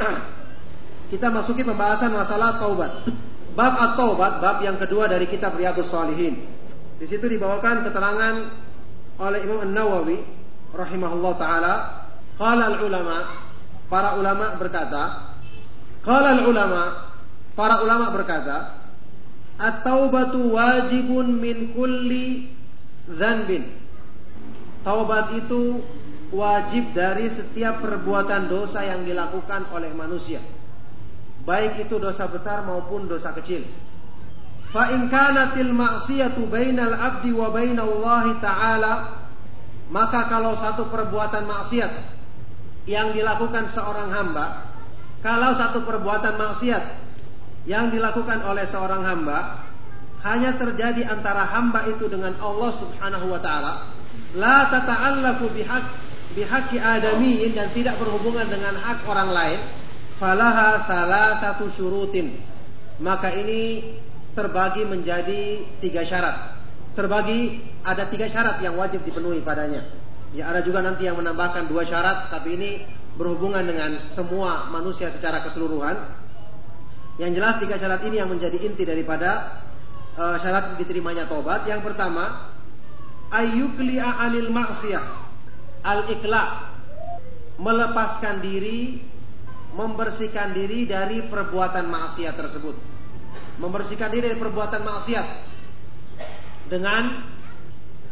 Kita masuki pembahasan masalah taubat. Bab at-taubat, bab yang kedua dari kitab Riyadhus Shalihin. Di situ dibawakan keterangan oleh Imam An-Nawawi rahimahullah taala, qala al-ulama, para ulama berkata, qala al-ulama, para ulama berkata, At-taubatu wajibun min kulli dzanbin. Taubat itu wajib dari setiap perbuatan dosa yang dilakukan oleh manusia. Baik itu dosa besar maupun dosa kecil. Fa in kanatil ma'siyatu bainal abdi wa bainallahi ta'ala maka kalau satu perbuatan maksiat yang dilakukan seorang hamba, kalau satu perbuatan maksiat yang dilakukan oleh seorang hamba hanya terjadi antara hamba itu dengan Allah Subhanahu wa taala la tata'allaku bihaq bihaqi adamiyin dan tidak berhubungan dengan hak orang lain falaha satu syurutin. Maka ini terbagi menjadi tiga syarat terbagi ada tiga syarat yang wajib dipenuhi padanya ya ada juga nanti yang menambahkan dua syarat tapi ini berhubungan dengan semua manusia secara keseluruhan yang jelas tiga syarat ini yang menjadi inti daripada uh, syarat diterimanya tobat. Yang pertama, ayyukli'a anil maksiyah. Al-ikla. Melepaskan diri, membersihkan diri dari perbuatan maksiat tersebut. Membersihkan diri dari perbuatan maksiat dengan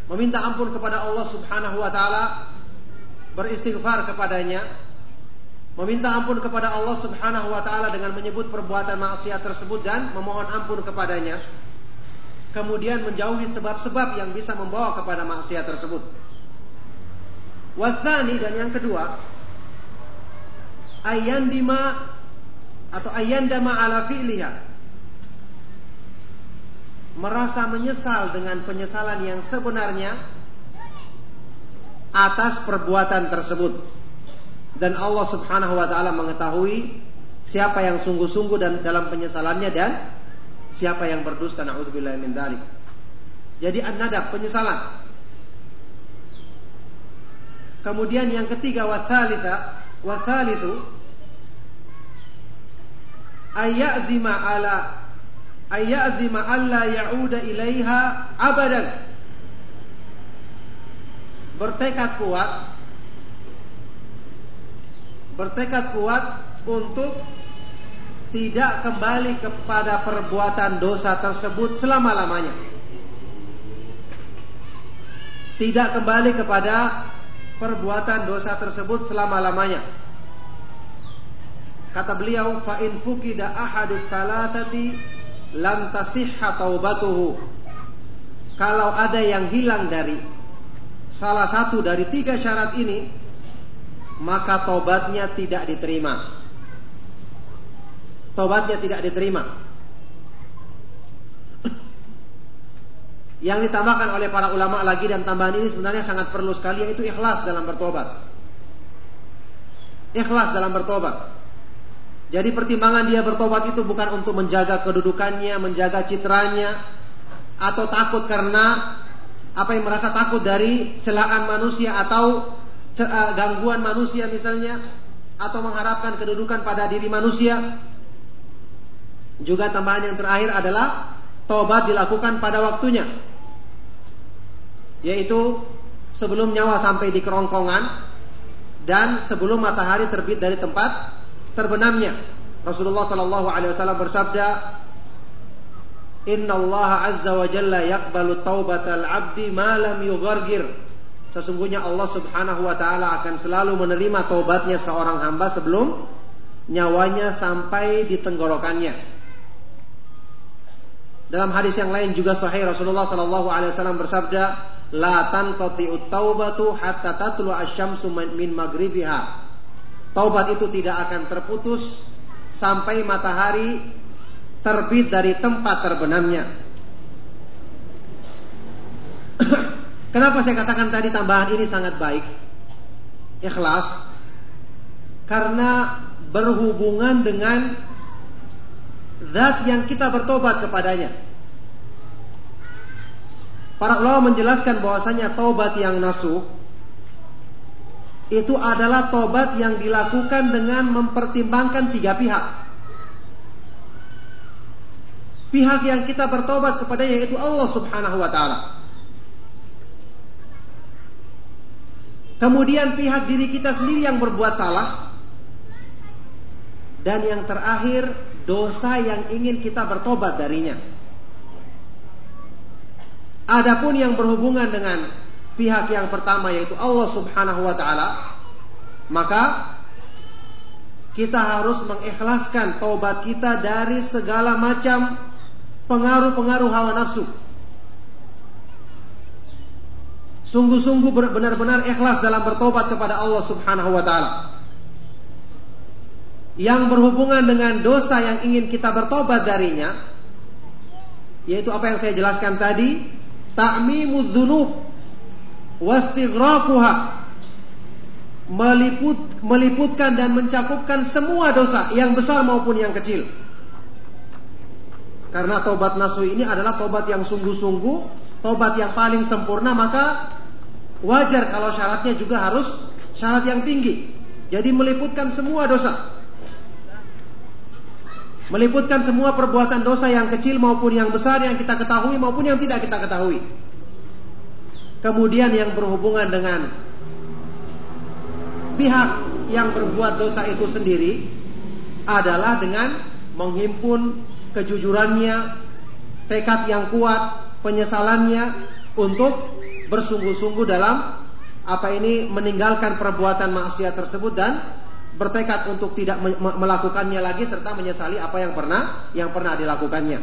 meminta ampun kepada Allah Subhanahu wa taala, beristighfar kepadanya, meminta ampun kepada Allah Subhanahu wa taala dengan menyebut perbuatan maksiat tersebut dan memohon ampun kepadanya. Kemudian menjauhi sebab-sebab yang bisa membawa kepada maksiat tersebut. Wathani dan yang kedua, ayandima atau ayandama ala fi'liha. Merasa menyesal dengan penyesalan yang sebenarnya atas perbuatan tersebut dan Allah Subhanahu wa taala mengetahui siapa yang sungguh-sungguh dan dalam penyesalannya dan siapa yang berdusta naudzubillah min dzalik. Jadi an-nadab penyesalan. Kemudian yang ketiga wathalitha wathalithu ayazima ala ayazima alla ya'uda ilaiha abadan. Bertekad kuat bertekad kuat untuk tidak kembali kepada perbuatan dosa tersebut selama-lamanya. Tidak kembali kepada perbuatan dosa tersebut selama-lamanya. Kata beliau, fa in fukida ahadu thalathati lam tasihha taubatuhu. Kalau ada yang hilang dari salah satu dari tiga syarat ini, maka tobatnya tidak diterima. Tobatnya tidak diterima. Yang ditambahkan oleh para ulama lagi dan tambahan ini sebenarnya sangat perlu sekali yaitu ikhlas dalam bertobat. Ikhlas dalam bertobat. Jadi pertimbangan dia bertobat itu bukan untuk menjaga kedudukannya, menjaga citranya, atau takut karena apa yang merasa takut dari celaan manusia atau Eh, gangguan manusia misalnya atau mengharapkan kedudukan pada diri manusia. Juga tambahan yang terakhir adalah tobat dilakukan pada waktunya. Yaitu sebelum nyawa sampai di kerongkongan dan sebelum matahari terbit dari tempat terbenamnya. Rasulullah Shallallahu alaihi wasallam bersabda, "Inna Allah azza wa jalla yaqbalu taubatal 'abdi ma lam yughargir." Sesungguhnya Allah subhanahu wa ta'ala akan selalu menerima taubatnya seorang hamba sebelum nyawanya sampai di tenggorokannya. Dalam hadis yang lain juga sahih Rasulullah sallallahu alaihi wasallam bersabda, "La tanqati'ut taubatu hatta tatlu asy-syamsu min maghribiha." Taubat itu tidak akan terputus sampai matahari terbit dari tempat terbenamnya. Kenapa saya katakan tadi tambahan ini sangat baik? Ikhlas. Karena berhubungan dengan zat yang kita bertobat kepadanya. Para ulama menjelaskan bahwasanya tobat yang nasuh itu adalah tobat yang dilakukan dengan mempertimbangkan tiga pihak. Pihak yang kita bertobat kepadanya yaitu Allah Subhanahu wa taala. Kemudian pihak diri kita sendiri yang berbuat salah. Dan yang terakhir dosa yang ingin kita bertobat darinya. Adapun yang berhubungan dengan pihak yang pertama yaitu Allah Subhanahu wa taala, maka kita harus mengikhlaskan taubat kita dari segala macam pengaruh-pengaruh hawa nafsu. sungguh-sungguh benar-benar ikhlas dalam bertobat kepada Allah Subhanahu wa taala. Yang berhubungan dengan dosa yang ingin kita bertobat darinya yaitu apa yang saya jelaskan tadi, ta'mimudz dzunub wastighraquha meliput meliputkan dan mencakupkan semua dosa yang besar maupun yang kecil. Karena tobat nasuh ini adalah tobat yang sungguh-sungguh, tobat yang paling sempurna, maka Wajar kalau syaratnya juga harus syarat yang tinggi. Jadi meliputkan semua dosa. Meliputkan semua perbuatan dosa yang kecil maupun yang besar yang kita ketahui maupun yang tidak kita ketahui. Kemudian yang berhubungan dengan pihak yang berbuat dosa itu sendiri adalah dengan menghimpun kejujurannya, tekad yang kuat, penyesalannya untuk bersungguh-sungguh dalam apa ini meninggalkan perbuatan maksiat tersebut dan bertekad untuk tidak melakukannya lagi serta menyesali apa yang pernah yang pernah dilakukannya.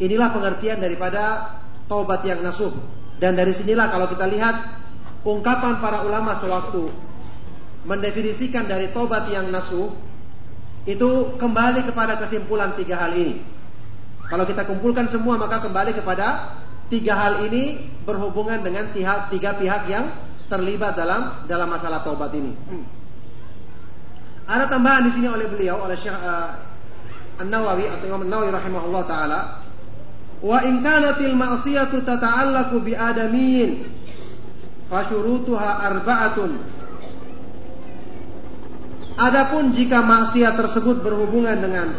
Inilah pengertian daripada taubat yang nasuh. Dan dari sinilah kalau kita lihat ungkapan para ulama sewaktu mendefinisikan dari taubat yang nasuh itu kembali kepada kesimpulan tiga hal ini. Kalau kita kumpulkan semua maka kembali kepada Tiga hal ini berhubungan dengan pihak, tiga pihak yang terlibat dalam dalam masalah taubat ini. Ada tambahan di sini oleh beliau oleh Syekh uh, An-Nawawi atau Imam An-Nawawi rahimahullah taala, "Wa in kanatil ma'siyatu tata'allaqu bi adamiyyin fa syurutuha arba'atun." Adapun jika maksiat tersebut berhubungan dengan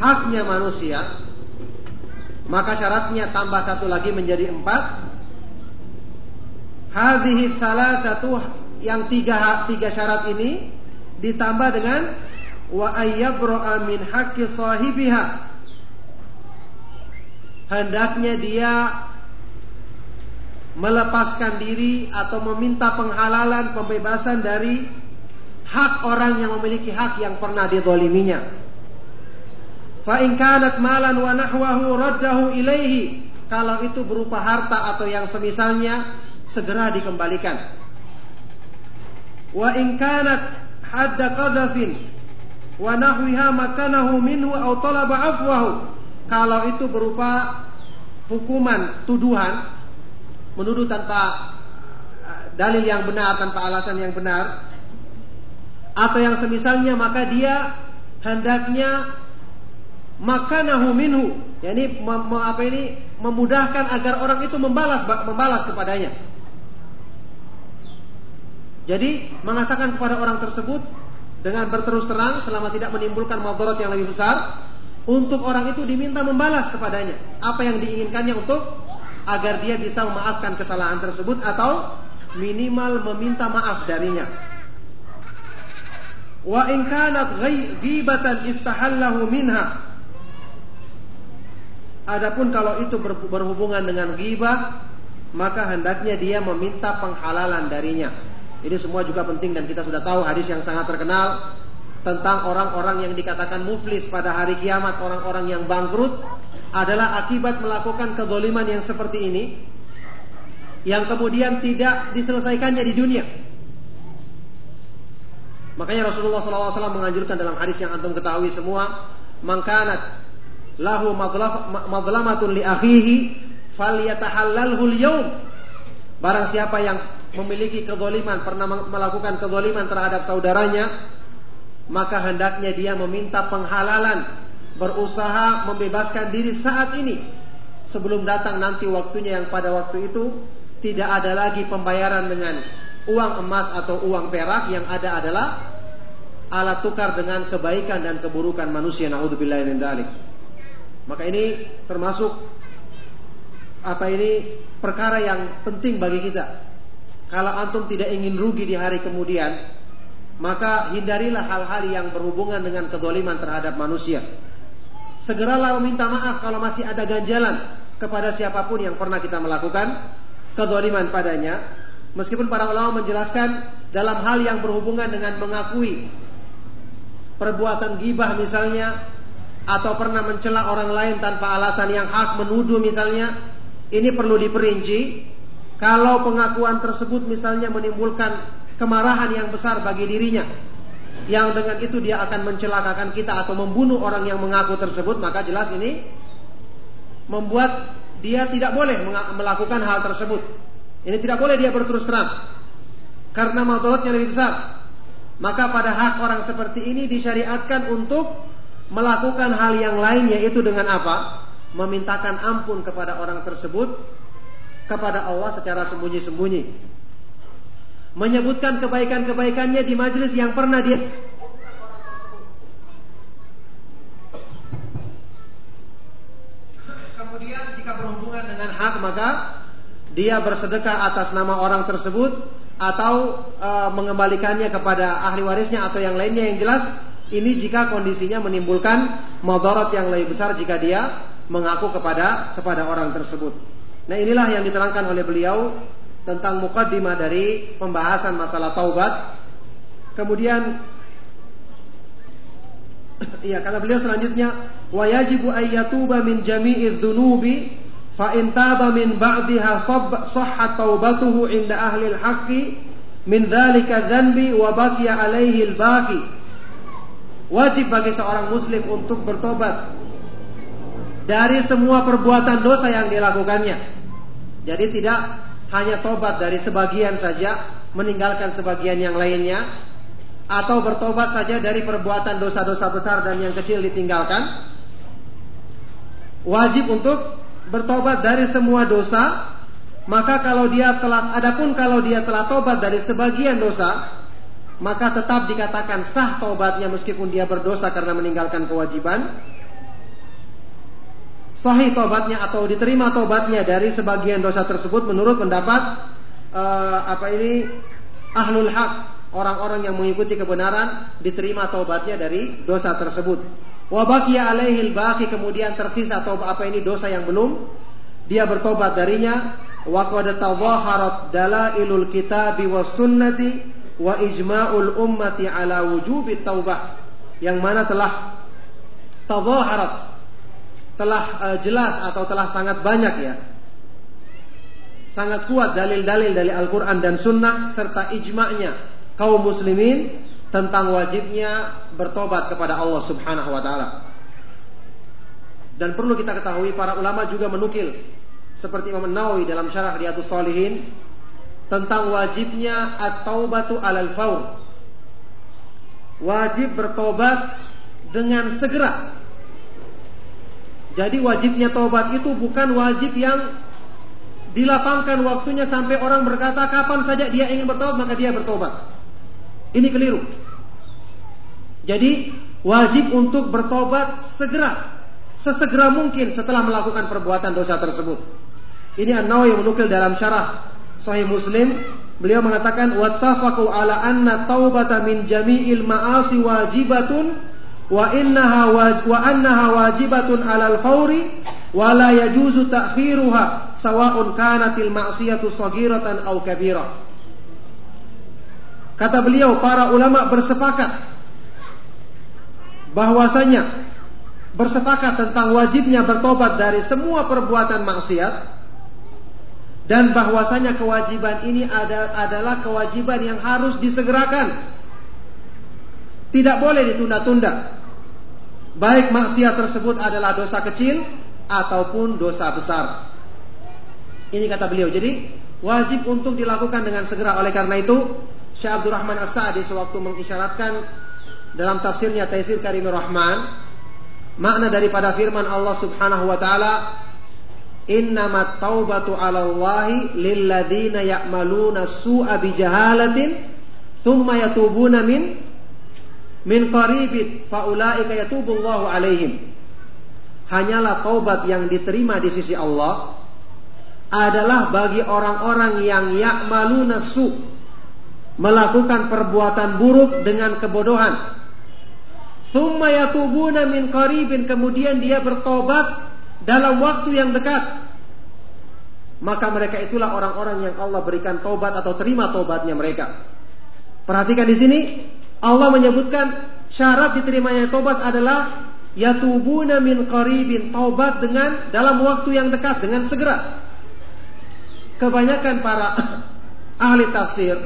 haknya manusia, maka syaratnya tambah satu lagi menjadi empat. Hadhihi satu yang tiga tiga syarat ini ditambah dengan wa ayyabra min haqqi sahibiha. Hendaknya dia melepaskan diri atau meminta penghalalan pembebasan dari hak orang yang memiliki hak yang pernah didoliminya. Fa in kanat malan wa nahwahu raddahu ilaihi. Kalau itu berupa harta atau yang semisalnya segera dikembalikan. Wa in kanat hadda qadhafin wa nahwiha makanahu minhu aw talaba afwahu. Kalau itu berupa hukuman tuduhan menuduh tanpa eh, dalil yang benar tanpa alasan yang benar atau yang semisalnya maka dia hendaknya makanahu minhu. Yakni apa ini memudahkan agar orang itu membalas membalas kepadanya. Jadi mengatakan kepada orang tersebut dengan berterus terang selama tidak menimbulkan madarat yang lebih besar untuk orang itu diminta membalas kepadanya apa yang diinginkannya untuk agar dia bisa memaafkan kesalahan tersebut atau minimal meminta maaf darinya. Wa in kanat ghibatan istahallahu minha. Adapun kalau itu berhubungan dengan ghibah, maka hendaknya dia meminta penghalalan darinya. Ini semua juga penting dan kita sudah tahu hadis yang sangat terkenal tentang orang-orang yang dikatakan muflis pada hari kiamat, orang-orang yang bangkrut adalah akibat melakukan kezaliman yang seperti ini yang kemudian tidak diselesaikannya di dunia. Makanya Rasulullah SAW menganjurkan dalam hadis yang antum ketahui semua, mangkanat lahu madlamatun li akhihi falyatahallalhu al-yawm. Barang siapa yang memiliki kezaliman, pernah melakukan kezaliman terhadap saudaranya, maka hendaknya dia meminta penghalalan. Berusaha membebaskan diri saat ini. Sebelum datang nanti waktunya yang pada waktu itu tidak ada lagi pembayaran dengan uang emas atau uang perak. Yang ada adalah alat tukar dengan kebaikan dan keburukan manusia. Naudzubillah min dzalik maka ini termasuk apa ini perkara yang penting bagi kita. Kalau antum tidak ingin rugi di hari kemudian maka hindarilah hal-hal yang berhubungan dengan kedoliman terhadap manusia segeralah meminta maaf kalau masih ada ganjalan kepada siapa pun yang pernah kita melakukan kedoliman padanya. Meskipun para ulama menjelaskan dalam hal yang berhubungan dengan mengakui perbuatan gibah misalnya atau pernah mencela orang lain tanpa alasan yang hak menuduh misalnya ini perlu diperinci kalau pengakuan tersebut misalnya menimbulkan kemarahan yang besar bagi dirinya. Yang dengan itu dia akan mencelakakan kita atau membunuh orang yang mengaku tersebut maka jelas ini membuat dia tidak boleh melakukan hal tersebut. Ini tidak boleh dia berterus terang. Karena madaratnya lebih besar. Maka pada hak orang seperti ini disyariatkan untuk melakukan hal yang lain yaitu dengan apa? Memintakan ampun kepada orang tersebut kepada Allah secara sembunyi-sembunyi menyebutkan kebaikan-kebaikannya di majelis yang pernah dia Kemudian jika berhubungan dengan hak maka dia bersedekah atas nama orang tersebut atau e, mengembalikannya kepada ahli warisnya atau yang lainnya yang jelas ini jika kondisinya menimbulkan madarat yang lebih besar jika dia mengaku kepada kepada orang tersebut. Nah, inilah yang diterangkan oleh beliau tentang mukaddimah dari pembahasan masalah taubat. Kemudian ya kata beliau selanjutnya wa yajibu ayyatuba min jami'i dzunubi fa in taba min ba'diha sahha taubatuhu inda ahli al-haqqi min dzalika dzanbi wa baqiya alaihi al-baqi wajib bagi seorang muslim untuk bertobat dari semua perbuatan dosa yang dilakukannya jadi tidak hanya tobat dari sebagian saja, meninggalkan sebagian yang lainnya, atau bertobat saja dari perbuatan dosa-dosa besar dan yang kecil ditinggalkan. Wajib untuk bertobat dari semua dosa, maka kalau dia telah adapun kalau dia telah tobat dari sebagian dosa, maka tetap dikatakan sah tobatnya meskipun dia berdosa karena meninggalkan kewajiban sahih tobatnya atau diterima tobatnya dari sebagian dosa tersebut menurut pendapat uh, apa ini ahlul hak orang-orang yang mengikuti kebenaran diterima tobatnya dari dosa tersebut. Wa baqiya alaihil baqi kemudian tersisa atau apa ini dosa yang belum dia bertobat darinya wa qad tadhaharat dalailul kitabi was sunnati wa ijma'ul ummati ala wujubi taubah yang mana telah tadhaharat telah uh, jelas atau telah sangat banyak ya sangat kuat dalil-dalil dari Al-Quran dan Sunnah serta ijma'nya kaum muslimin tentang wajibnya bertobat kepada Allah Subhanahu wa taala. Dan perlu kita ketahui para ulama juga menukil seperti Imam Nawawi dalam syarah Riyadhus Shalihin tentang wajibnya at-taubatu alal faur. Wajib bertobat dengan segera jadi wajibnya taubat itu bukan wajib yang dilapangkan waktunya sampai orang berkata kapan saja dia ingin bertobat maka dia bertobat. Ini keliru. Jadi wajib untuk bertobat segera, sesegera mungkin setelah melakukan perbuatan dosa tersebut. Ini An-Nawawi menukil dalam syarah Sahih Muslim, beliau mengatakan wattafaqu ala anna taubata min jami'il ma'asi wajibatun wa innaha wa annaha wajibatun 'alal fawri wa la yajuzu ta'khiruha sawa'un kanatil ma'siyatu saghiratan aw kabira. Kata beliau para ulama bersepakat bahwasanya bersepakat tentang wajibnya bertobat dari semua perbuatan maksiat dan bahwasanya kewajiban ini ada, adalah kewajiban yang harus disegerakan. Tidak boleh ditunda-tunda baik maksiat tersebut adalah dosa kecil ataupun dosa besar. Ini kata beliau. Jadi wajib untuk dilakukan dengan segera. Oleh karena itu, Syekh Abdurrahman As-Sa'di sewaktu mengisyaratkan dalam tafsirnya Taisir Karimur Rahman makna daripada firman Allah Subhanahu wa taala Innamat taubatu 'ala Allahi lilladzina ya'maluna su'a bijahalatin thumma yatubuna min min qaribin faulaika yatubullahu 'alaihim. Hanyalah taubat yang diterima di sisi Allah adalah bagi orang-orang yang ya'maluna su' melakukan perbuatan buruk dengan kebodohan. Thumma yatubuna min qaribin kemudian dia bertobat dalam waktu yang dekat maka mereka itulah orang-orang yang Allah berikan taubat atau terima taubatnya mereka. Perhatikan di sini Allah menyebutkan syarat diterimanya taubat adalah yatubuna min qaribin taubat dengan dalam waktu yang dekat dengan segera. Kebanyakan para ahli tafsir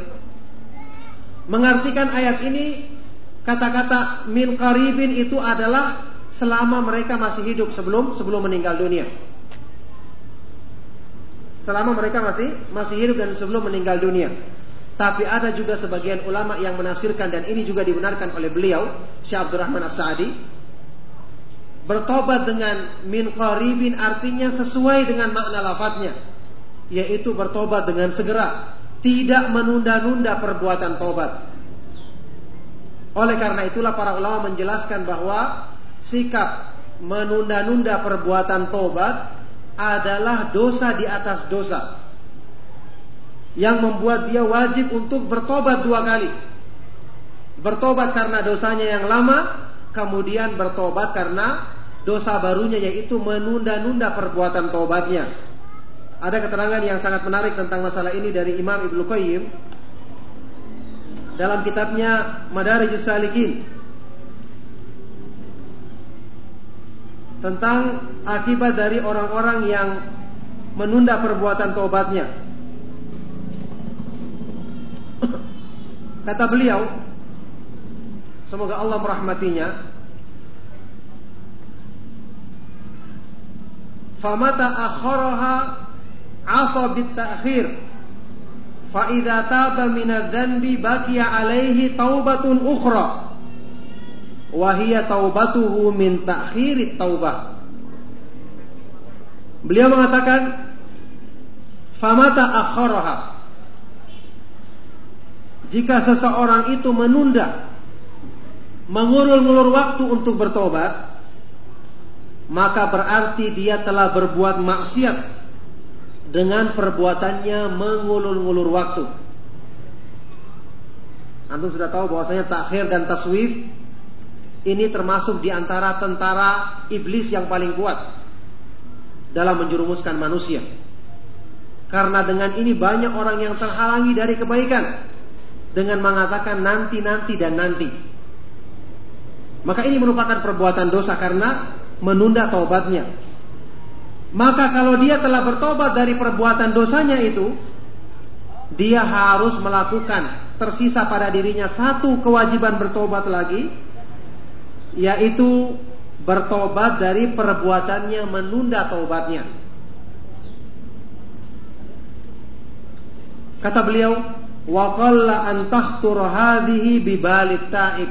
mengartikan ayat ini kata-kata min qaribin itu adalah selama mereka masih hidup sebelum sebelum meninggal dunia selama mereka masih masih hidup dan sebelum meninggal dunia. Tapi ada juga sebagian ulama yang menafsirkan dan ini juga dibenarkan oleh beliau, Syekh Abdurrahman As-Sa'di. Bertobat dengan min qaribin artinya sesuai dengan makna lafadznya, yaitu bertobat dengan segera, tidak menunda-nunda perbuatan tobat. Oleh karena itulah para ulama menjelaskan bahwa sikap menunda-nunda perbuatan tobat adalah dosa di atas dosa yang membuat dia wajib untuk bertobat dua kali. Bertobat karena dosanya yang lama, kemudian bertobat karena dosa barunya yaitu menunda-nunda perbuatan tobatnya. Ada keterangan yang sangat menarik tentang masalah ini dari Imam Ibnu Qayyim dalam kitabnya Madarijus Salikin tentang akibat dari orang-orang yang menunda perbuatan tobatnya. Kata beliau, semoga Allah merahmatinya. Famata akharaha asa bit ta'khir. Fa idza taba min adz-dzanbi baqiya alaihi taubatun ukhra wahia taubatuhu min ta'khirit taubah. Beliau mengatakan famata akharaha. Jika seseorang itu menunda mengulur-ngulur waktu untuk bertobat, maka berarti dia telah berbuat maksiat dengan perbuatannya mengulur-ngulur waktu. Antum sudah tahu bahwasanya takhir dan taswif ini termasuk di antara tentara iblis yang paling kuat dalam menjerumuskan manusia. Karena dengan ini banyak orang yang terhalangi dari kebaikan dengan mengatakan nanti, nanti dan nanti. Maka ini merupakan perbuatan dosa karena menunda taubatnya. Maka kalau dia telah bertobat dari perbuatan dosanya itu, dia harus melakukan tersisa pada dirinya satu kewajiban bertobat lagi yaitu bertobat dari perbuatannya menunda taubatnya. Kata beliau, wa qalla an tahtur hadhihi bi balit ta'ib.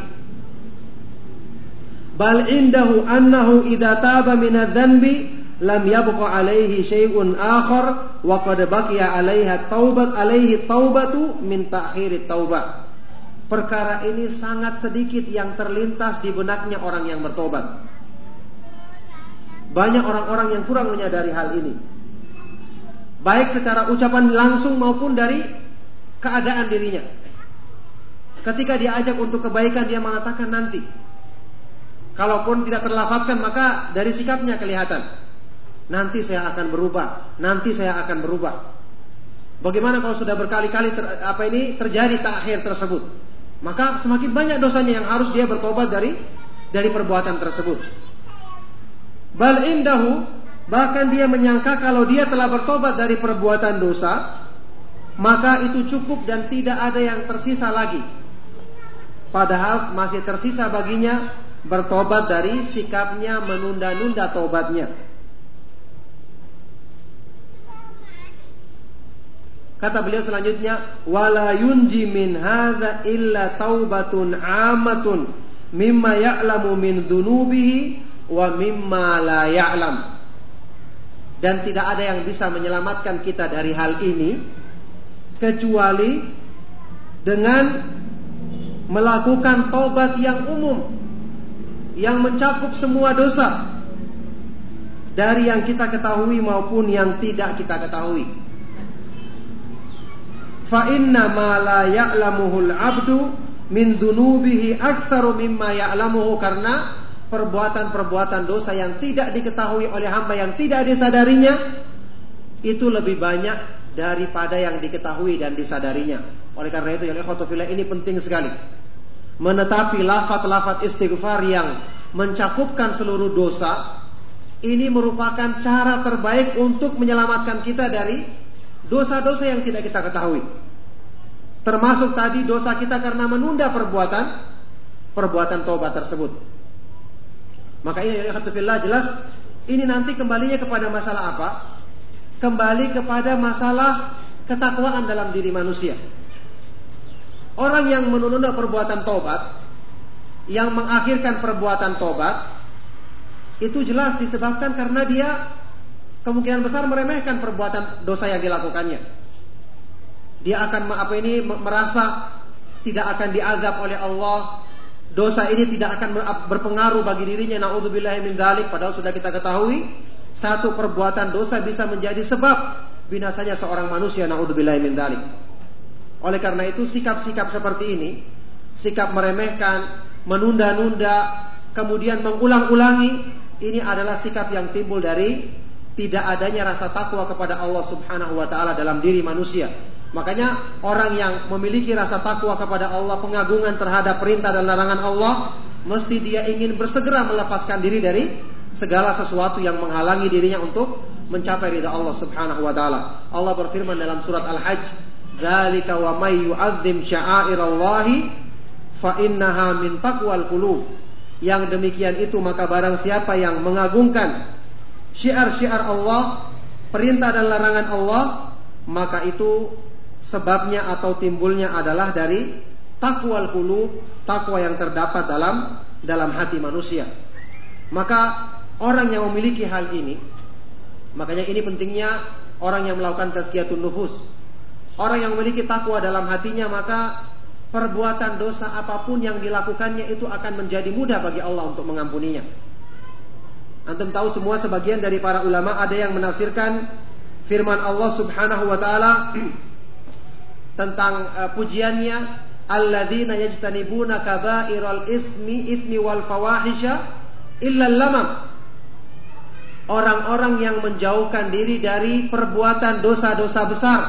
Bal indahu annahu idza taba min adz-dzanbi lam yabqa alaihi syai'un akhar wa qad baqiya alaiha taubat alaihi taubatu min ta'khiri taubah perkara ini sangat sedikit yang terlintas di benaknya orang yang bertobat. Banyak orang-orang yang kurang menyadari hal ini. Baik secara ucapan langsung maupun dari keadaan dirinya. Ketika diajak untuk kebaikan dia mengatakan nanti. Kalaupun tidak terlafatkan maka dari sikapnya kelihatan. Nanti saya akan berubah, nanti saya akan berubah. Bagaimana kalau sudah berkali-kali apa ini terjadi takhir tersebut? maka semakin banyak dosanya yang harus dia bertobat dari dari perbuatan tersebut. Bal indahu bahkan dia menyangka kalau dia telah bertobat dari perbuatan dosa, maka itu cukup dan tidak ada yang tersisa lagi. Padahal masih tersisa baginya bertobat dari sikapnya menunda-nunda tobatnya. Kata beliau selanjutnya, wala yunji min illa taubatun amatun mimma ya'lamu min dhunubihi wa mimma la ya'lam. Dan tidak ada yang bisa menyelamatkan kita dari hal ini kecuali dengan melakukan taubat yang umum yang mencakup semua dosa dari yang kita ketahui maupun yang tidak kita ketahui. Fa inna ma la ya'lamuhul abdu min dunubihi aktsaru mimma ya'lamuhu karena perbuatan-perbuatan dosa yang tidak diketahui oleh hamba yang tidak disadarinya itu lebih banyak daripada yang diketahui dan disadarinya. Oleh karena itu, ya ikhwatufillah ini penting sekali. Menetapi lafat-lafat istighfar yang mencakupkan seluruh dosa ini merupakan cara terbaik untuk menyelamatkan kita dari dosa-dosa yang tidak kita ketahui. Termasuk tadi dosa kita karena menunda perbuatan perbuatan tobat tersebut. Maka ini ya jelas ini nanti kembalinya kepada masalah apa? Kembali kepada masalah ketakwaan dalam diri manusia. Orang yang menunda perbuatan tobat, yang mengakhirkan perbuatan tobat, itu jelas disebabkan karena dia kemungkinan besar meremehkan perbuatan dosa yang dilakukannya. Dia akan apa ini merasa tidak akan diazab oleh Allah, dosa ini tidak akan berpengaruh bagi dirinya naudzubillah min dzalik padahal sudah kita ketahui satu perbuatan dosa bisa menjadi sebab binasanya seorang manusia naudzubillah min dzalik oleh karena itu sikap-sikap seperti ini sikap meremehkan menunda-nunda kemudian mengulang-ulangi ini adalah sikap yang timbul dari tidak adanya rasa takwa kepada Allah Subhanahu wa taala dalam diri manusia. Makanya orang yang memiliki rasa takwa kepada Allah, pengagungan terhadap perintah dan larangan Allah, mesti dia ingin bersegera melepaskan diri dari segala sesuatu yang menghalangi dirinya untuk mencapai ridha Allah Subhanahu wa taala. Allah berfirman dalam surat Al-Hajj, "Dzalika wa may yu'azzim sya'airallahi fa innaha min taqwal qulub." Yang demikian itu maka barang siapa yang mengagungkan syiar-syiar Allah, perintah dan larangan Allah, maka itu sebabnya atau timbulnya adalah dari takwal qulub, takwa yang terdapat dalam dalam hati manusia. Maka orang yang memiliki hal ini, makanya ini pentingnya orang yang melakukan tazkiyatun nufus. Orang yang memiliki takwa dalam hatinya maka perbuatan dosa apa pun yang dilakukannya itu akan menjadi mudah bagi Allah untuk mengampuninya. Antum tahu semua sebagian dari para ulama ada yang menafsirkan firman Allah Subhanahu wa taala tentang uh, pujiannya alladzina yajtanibuna kaba'iral ismi ithmi wal fawahisha illa lamam orang-orang yang menjauhkan diri dari perbuatan dosa-dosa besar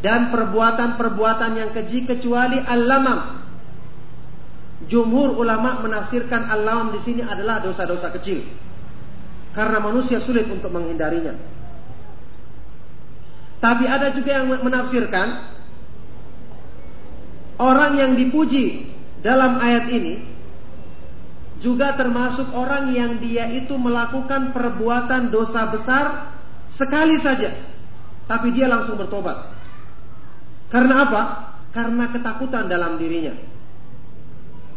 dan perbuatan-perbuatan yang keji kecuali al-lamam Jumhur ulama menafsirkan al-lamam di sini adalah dosa-dosa kecil karena manusia sulit untuk menghindarinya. Tapi ada juga yang menafsirkan Orang yang dipuji dalam ayat ini juga termasuk orang yang dia itu melakukan perbuatan dosa besar sekali saja, tapi dia langsung bertobat. Karena apa? Karena ketakutan dalam dirinya.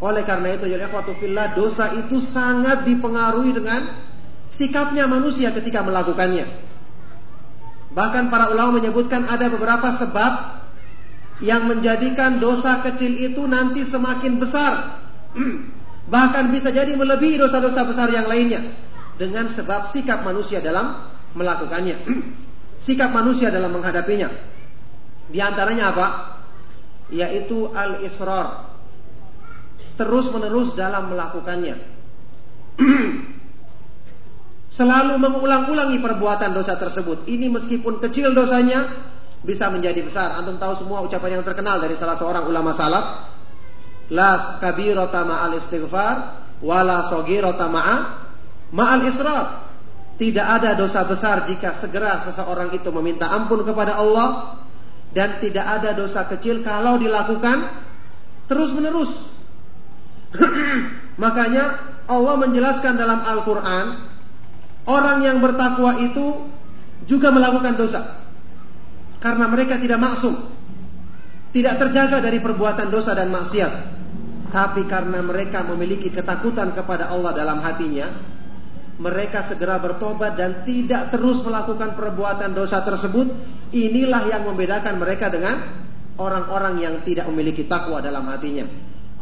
Oleh karena itu, ya fillah, dosa itu sangat dipengaruhi dengan sikapnya manusia ketika melakukannya. Bahkan para ulama menyebutkan ada beberapa sebab yang menjadikan dosa kecil itu nanti semakin besar. Bahkan bisa jadi melebihi dosa-dosa besar yang lainnya dengan sebab sikap manusia dalam melakukannya. sikap manusia dalam menghadapinya. Di antaranya apa? Yaitu al-israr. Terus-menerus dalam melakukannya. Selalu mengulang-ulangi perbuatan dosa tersebut. Ini meskipun kecil dosanya, bisa menjadi besar. Antum tahu semua ucapan yang terkenal dari salah seorang ulama salaf. Las kabirota ma'al istighfar wala sogirota ma'a ma'al israf. Tidak ada dosa besar jika segera seseorang itu meminta ampun kepada Allah dan tidak ada dosa kecil kalau dilakukan terus menerus. Makanya Allah menjelaskan dalam Al-Quran orang yang bertakwa itu juga melakukan dosa karena mereka tidak maksum, tidak terjaga dari perbuatan dosa dan maksiat. Tapi karena mereka memiliki ketakutan kepada Allah dalam hatinya, mereka segera bertobat dan tidak terus melakukan perbuatan dosa tersebut, inilah yang membedakan mereka dengan orang-orang yang tidak memiliki takwa dalam hatinya.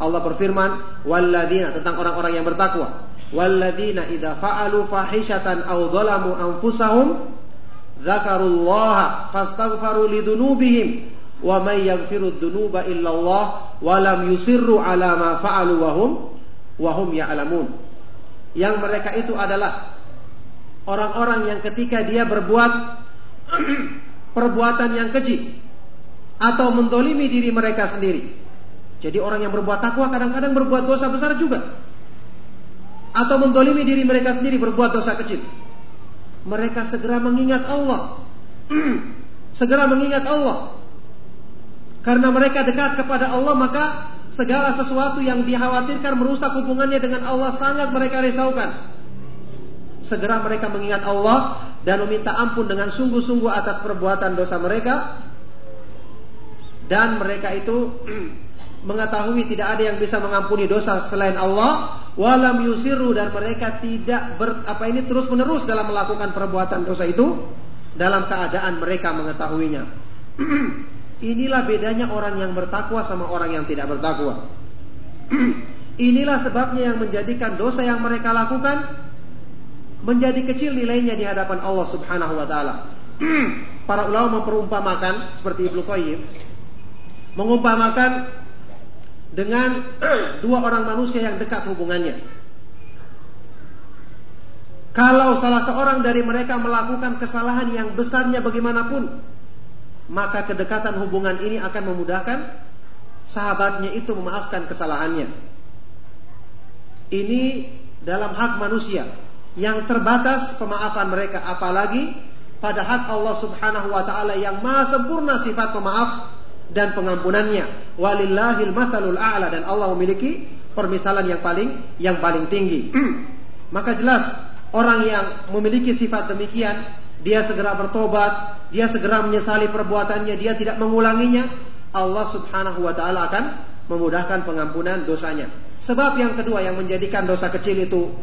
Allah berfirman, "Walladzina" tentang orang-orang yang bertakwa. "Walladzina idza fa'alu fahishatan aw dhalamu anfusahum dzakarullaha fastaghfaru lidunubihim wa may yaghfiru dzunuba illallah wa lam yusirru ala ma fa'alu wa hum wa hum ya'lamun." Yang mereka itu adalah orang-orang yang ketika dia berbuat perbuatan yang keji atau mendolimi diri mereka sendiri jadi orang yang berbuat takwa kadang-kadang berbuat dosa besar juga. Atau mendolimi diri mereka sendiri berbuat dosa kecil. Mereka segera mengingat Allah. segera mengingat Allah. Karena mereka dekat kepada Allah maka segala sesuatu yang dikhawatirkan merusak hubungannya dengan Allah sangat mereka risaukan. Segera mereka mengingat Allah dan meminta ampun dengan sungguh-sungguh atas perbuatan dosa mereka. Dan mereka itu mengetahui tidak ada yang bisa mengampuni dosa selain Allah walam yusiru dan mereka tidak ber, apa ini terus menerus dalam melakukan perbuatan dosa itu dalam keadaan mereka mengetahuinya inilah bedanya orang yang bertakwa sama orang yang tidak bertakwa inilah sebabnya yang menjadikan dosa yang mereka lakukan menjadi kecil nilainya di hadapan Allah Subhanahu wa taala para ulama memperumpamakan seperti Ibnu Qayyim mengumpamakan dengan dua orang manusia yang dekat hubungannya. Kalau salah seorang dari mereka melakukan kesalahan yang besarnya bagaimanapun, maka kedekatan hubungan ini akan memudahkan sahabatnya itu memaafkan kesalahannya. Ini dalam hak manusia yang terbatas pemaafan mereka apalagi pada hak Allah Subhanahu wa taala yang maha sempurna sifat pemaaf dan pengampunannya. Walillahil mathalul a'la dan Allah memiliki permisalan yang paling yang paling tinggi. Maka jelas orang yang memiliki sifat demikian, dia segera bertobat, dia segera menyesali perbuatannya, dia tidak mengulanginya, Allah Subhanahu wa taala akan memudahkan pengampunan dosanya. Sebab yang kedua yang menjadikan dosa kecil itu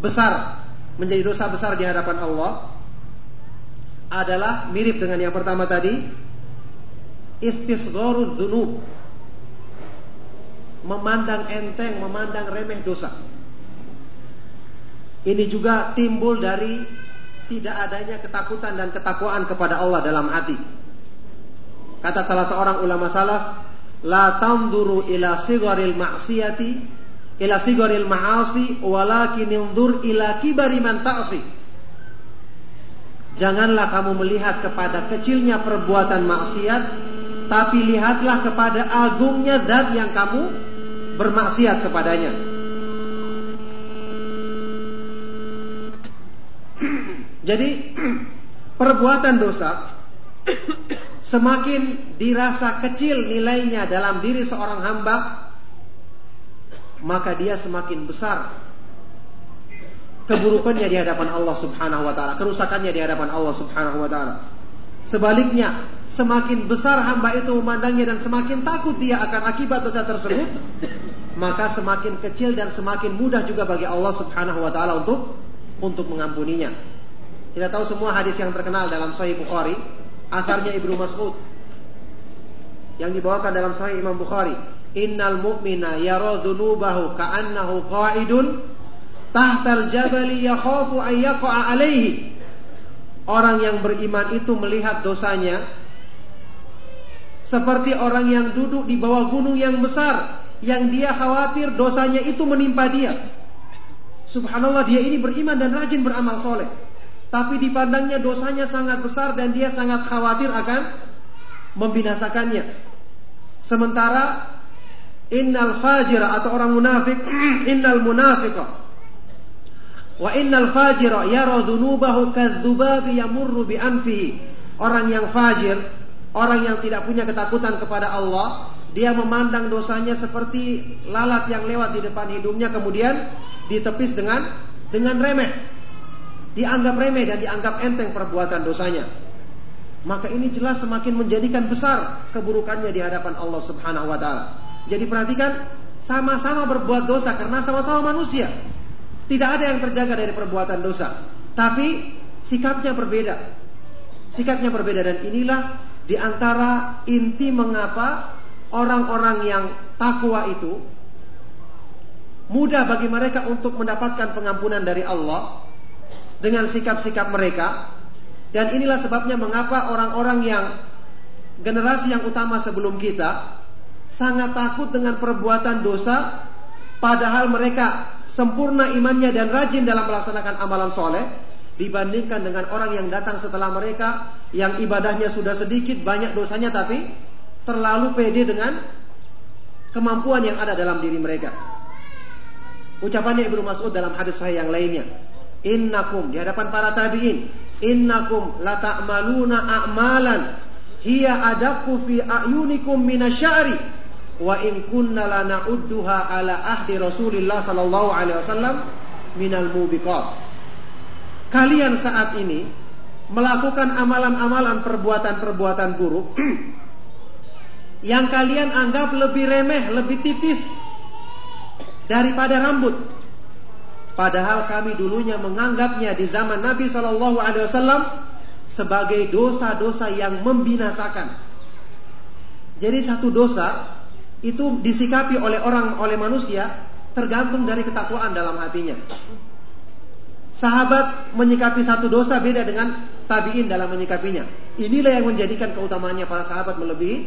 besar, menjadi dosa besar di hadapan Allah adalah mirip dengan yang pertama tadi, istisgharud dzunub memandang enteng, memandang remeh dosa. Ini juga timbul dari tidak adanya ketakutan dan ketakwaan kepada Allah dalam hati. Kata salah seorang ulama salaf, la tanduru ila sigharil ma'siyati ila sigharil ma'asi walakin indur ila kibari man ta'si. Janganlah kamu melihat kepada kecilnya perbuatan maksiat tapi lihatlah kepada agungnya zat yang kamu bermaksiat kepadanya. Jadi perbuatan dosa semakin dirasa kecil nilainya dalam diri seorang hamba, maka dia semakin besar keburukannya di hadapan Allah Subhanahu wa taala, kerusakannya di hadapan Allah Subhanahu wa taala. Sebaliknya, semakin besar hamba itu memandangnya dan semakin takut dia akan akibat dosa tersebut, maka semakin kecil dan semakin mudah juga bagi Allah Subhanahu wa taala untuk untuk mengampuninya. Kita tahu semua hadis yang terkenal dalam Sahih Bukhari, asarnya Ibnu Mas'ud yang dibawakan dalam Sahih Imam Bukhari. Innal mu'mina yara dzunubahu ka'annahu qa'idun tahtal jabali yakhafu an yaqa'a alaihi Orang yang beriman itu melihat dosanya seperti orang yang duduk di bawah gunung yang besar yang dia khawatir dosanya itu menimpa dia. Subhanallah dia ini beriman dan rajin beramal soleh. Tapi dipandangnya dosanya sangat besar dan dia sangat khawatir akan membinasakannya. Sementara innal fajira atau orang munafik, innal munafiqah Wa innal fajira yara dhunubahu kadzubabi yamurru bi anfihi. Orang yang fajir, orang yang tidak punya ketakutan kepada Allah, dia memandang dosanya seperti lalat yang lewat di depan hidungnya kemudian ditepis dengan dengan remeh. Dianggap remeh dan dianggap enteng perbuatan dosanya. Maka ini jelas semakin menjadikan besar keburukannya di hadapan Allah Subhanahu wa taala. Jadi perhatikan sama-sama berbuat dosa karena sama-sama manusia. Tidak ada yang terjaga dari perbuatan dosa. Tapi sikapnya berbeda. Sikapnya berbeda dan inilah di antara inti mengapa orang-orang yang takwa itu mudah bagi mereka untuk mendapatkan pengampunan dari Allah dengan sikap-sikap mereka dan inilah sebabnya mengapa orang-orang yang generasi yang utama sebelum kita sangat takut dengan perbuatan dosa padahal mereka sempurna imannya dan rajin dalam melaksanakan amalan soleh dibandingkan dengan orang yang datang setelah mereka yang ibadahnya sudah sedikit banyak dosanya tapi terlalu pede dengan kemampuan yang ada dalam diri mereka. Ucapannya Ibnu Mas'ud dalam hadis sahih yang lainnya, "Innakum" di hadapan para tabi'in, "Innakum la ta'maluna a'malan hiya adaku fi a'yunikum minasy'ari wa in kunna la na'udduha ala ahdi Rasulillah sallallahu alaihi wasallam minal mubiqat." Kalian saat ini melakukan amalan-amalan perbuatan-perbuatan buruk yang kalian anggap lebih remeh, lebih tipis daripada rambut. Padahal kami dulunya menganggapnya di zaman Nabi Shallallahu Alaihi Wasallam sebagai dosa-dosa yang membinasakan. Jadi satu dosa itu disikapi oleh orang oleh manusia tergantung dari ketakwaan dalam hatinya. Sahabat menyikapi satu dosa beda dengan tabiin dalam menyikapinya. Inilah yang menjadikan keutamaannya para sahabat melebihi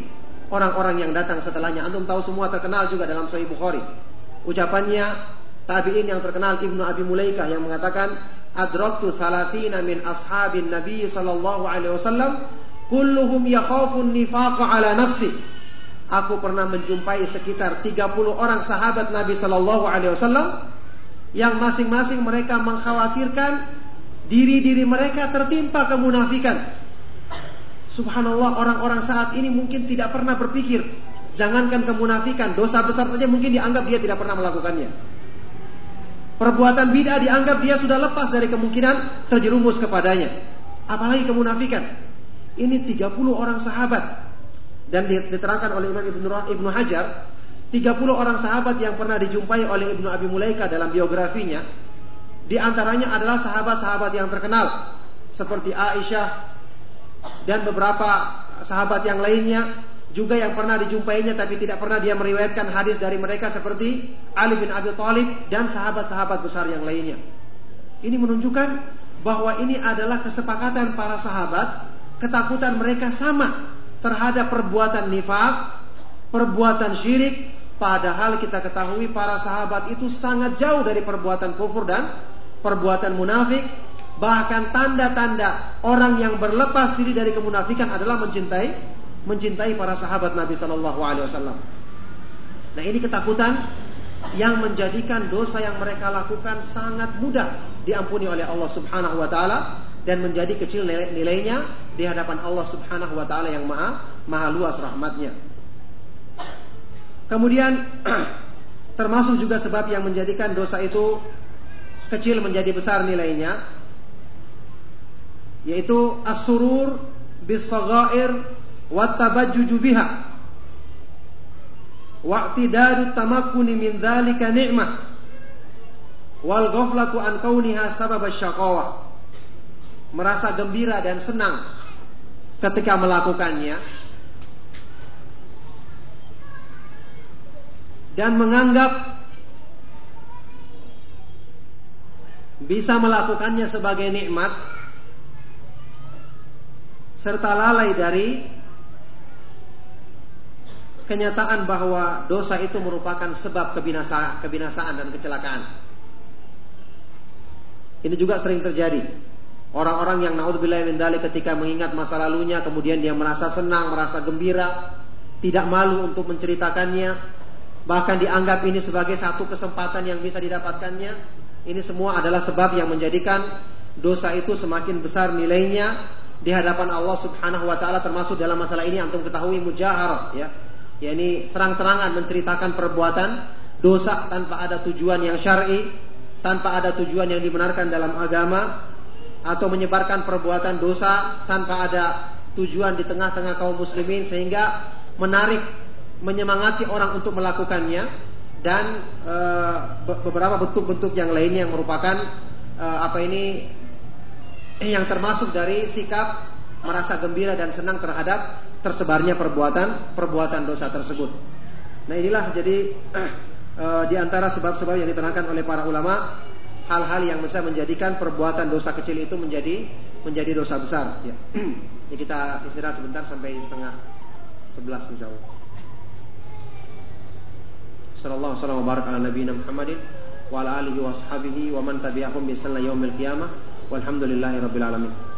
orang-orang yang datang setelahnya. Antum tahu semua terkenal juga dalam Sahih Bukhari. Ucapannya tabi'in yang terkenal Ibnu Abi Mulaikah yang mengatakan adraktu thalathina min ashabin Nabi sallallahu alaihi wasallam kulluhum yakhafun nifaqa ala nafsi. Aku pernah menjumpai sekitar 30 orang sahabat Nabi sallallahu alaihi wasallam yang masing-masing mereka mengkhawatirkan diri-diri mereka tertimpa kemunafikan. Subhanallah orang-orang saat ini mungkin tidak pernah berpikir Jangankan kemunafikan, dosa besar saja mungkin dianggap dia tidak pernah melakukannya. Perbuatan bid'ah dianggap dia sudah lepas dari kemungkinan terjerumus kepadanya. Apalagi kemunafikan. Ini 30 orang sahabat dan diterangkan oleh Imam Ibnu Ibnu Hajar 30 orang sahabat yang pernah dijumpai oleh Ibnu Abi Mulaika dalam biografinya di antaranya adalah sahabat-sahabat yang terkenal seperti Aisyah dan beberapa sahabat yang lainnya juga yang pernah dijumpainya tapi tidak pernah dia meriwayatkan hadis dari mereka seperti Ali bin Abi Thalib dan sahabat-sahabat besar yang lainnya. Ini menunjukkan bahwa ini adalah kesepakatan para sahabat, ketakutan mereka sama terhadap perbuatan nifak, perbuatan syirik, padahal kita ketahui para sahabat itu sangat jauh dari perbuatan kufur dan perbuatan munafik, bahkan tanda-tanda orang yang berlepas diri dari kemunafikan adalah mencintai mencintai para sahabat Nabi Shallallahu Alaihi Wasallam. Nah ini ketakutan yang menjadikan dosa yang mereka lakukan sangat mudah diampuni oleh Allah Subhanahu Wa Taala dan menjadi kecil nilainya di hadapan Allah Subhanahu Wa Taala yang maha maha luas rahmatnya. Kemudian termasuk juga sebab yang menjadikan dosa itu kecil menjadi besar nilainya yaitu as-surur bis wattabajjuju biha. Wa'tidadu tamakkuni min dzalika ni'mah. Wal ghaflatu an kauniha sabab syaqawa merasa gembira dan senang ketika melakukannya. Dan menganggap bisa melakukannya sebagai nikmat serta lalai dari kenyataan bahwa dosa itu merupakan sebab kebinasaan, kebinasaan dan kecelakaan. Ini juga sering terjadi. Orang-orang yang naudzubillah min ketika mengingat masa lalunya kemudian dia merasa senang, merasa gembira, tidak malu untuk menceritakannya, bahkan dianggap ini sebagai satu kesempatan yang bisa didapatkannya. Ini semua adalah sebab yang menjadikan dosa itu semakin besar nilainya di hadapan Allah Subhanahu wa taala termasuk dalam masalah ini antum ketahui mujaharah ya yakni terang-terangan menceritakan perbuatan dosa tanpa ada tujuan yang syar'i, tanpa ada tujuan yang dibenarkan dalam agama atau menyebarkan perbuatan dosa tanpa ada tujuan di tengah-tengah kaum muslimin sehingga menarik menyemangati orang untuk melakukannya dan e, beberapa bentuk-bentuk yang lainnya yang merupakan e, apa ini yang termasuk dari sikap merasa gembira dan senang terhadap tersebarnya perbuatan perbuatan dosa tersebut. Nah inilah jadi e, di antara sebab-sebab yang diterangkan oleh para ulama hal-hal yang bisa menjadikan perbuatan dosa kecil itu menjadi menjadi dosa besar. Ya. Jadi kita istirahat sebentar sampai setengah sebelas Allah. Sallallahu alaihi wa barak ala nabiyina Muhammadin wa ala alihi wa man tabi'ahum bi sallallahu yaumil qiyamah alamin.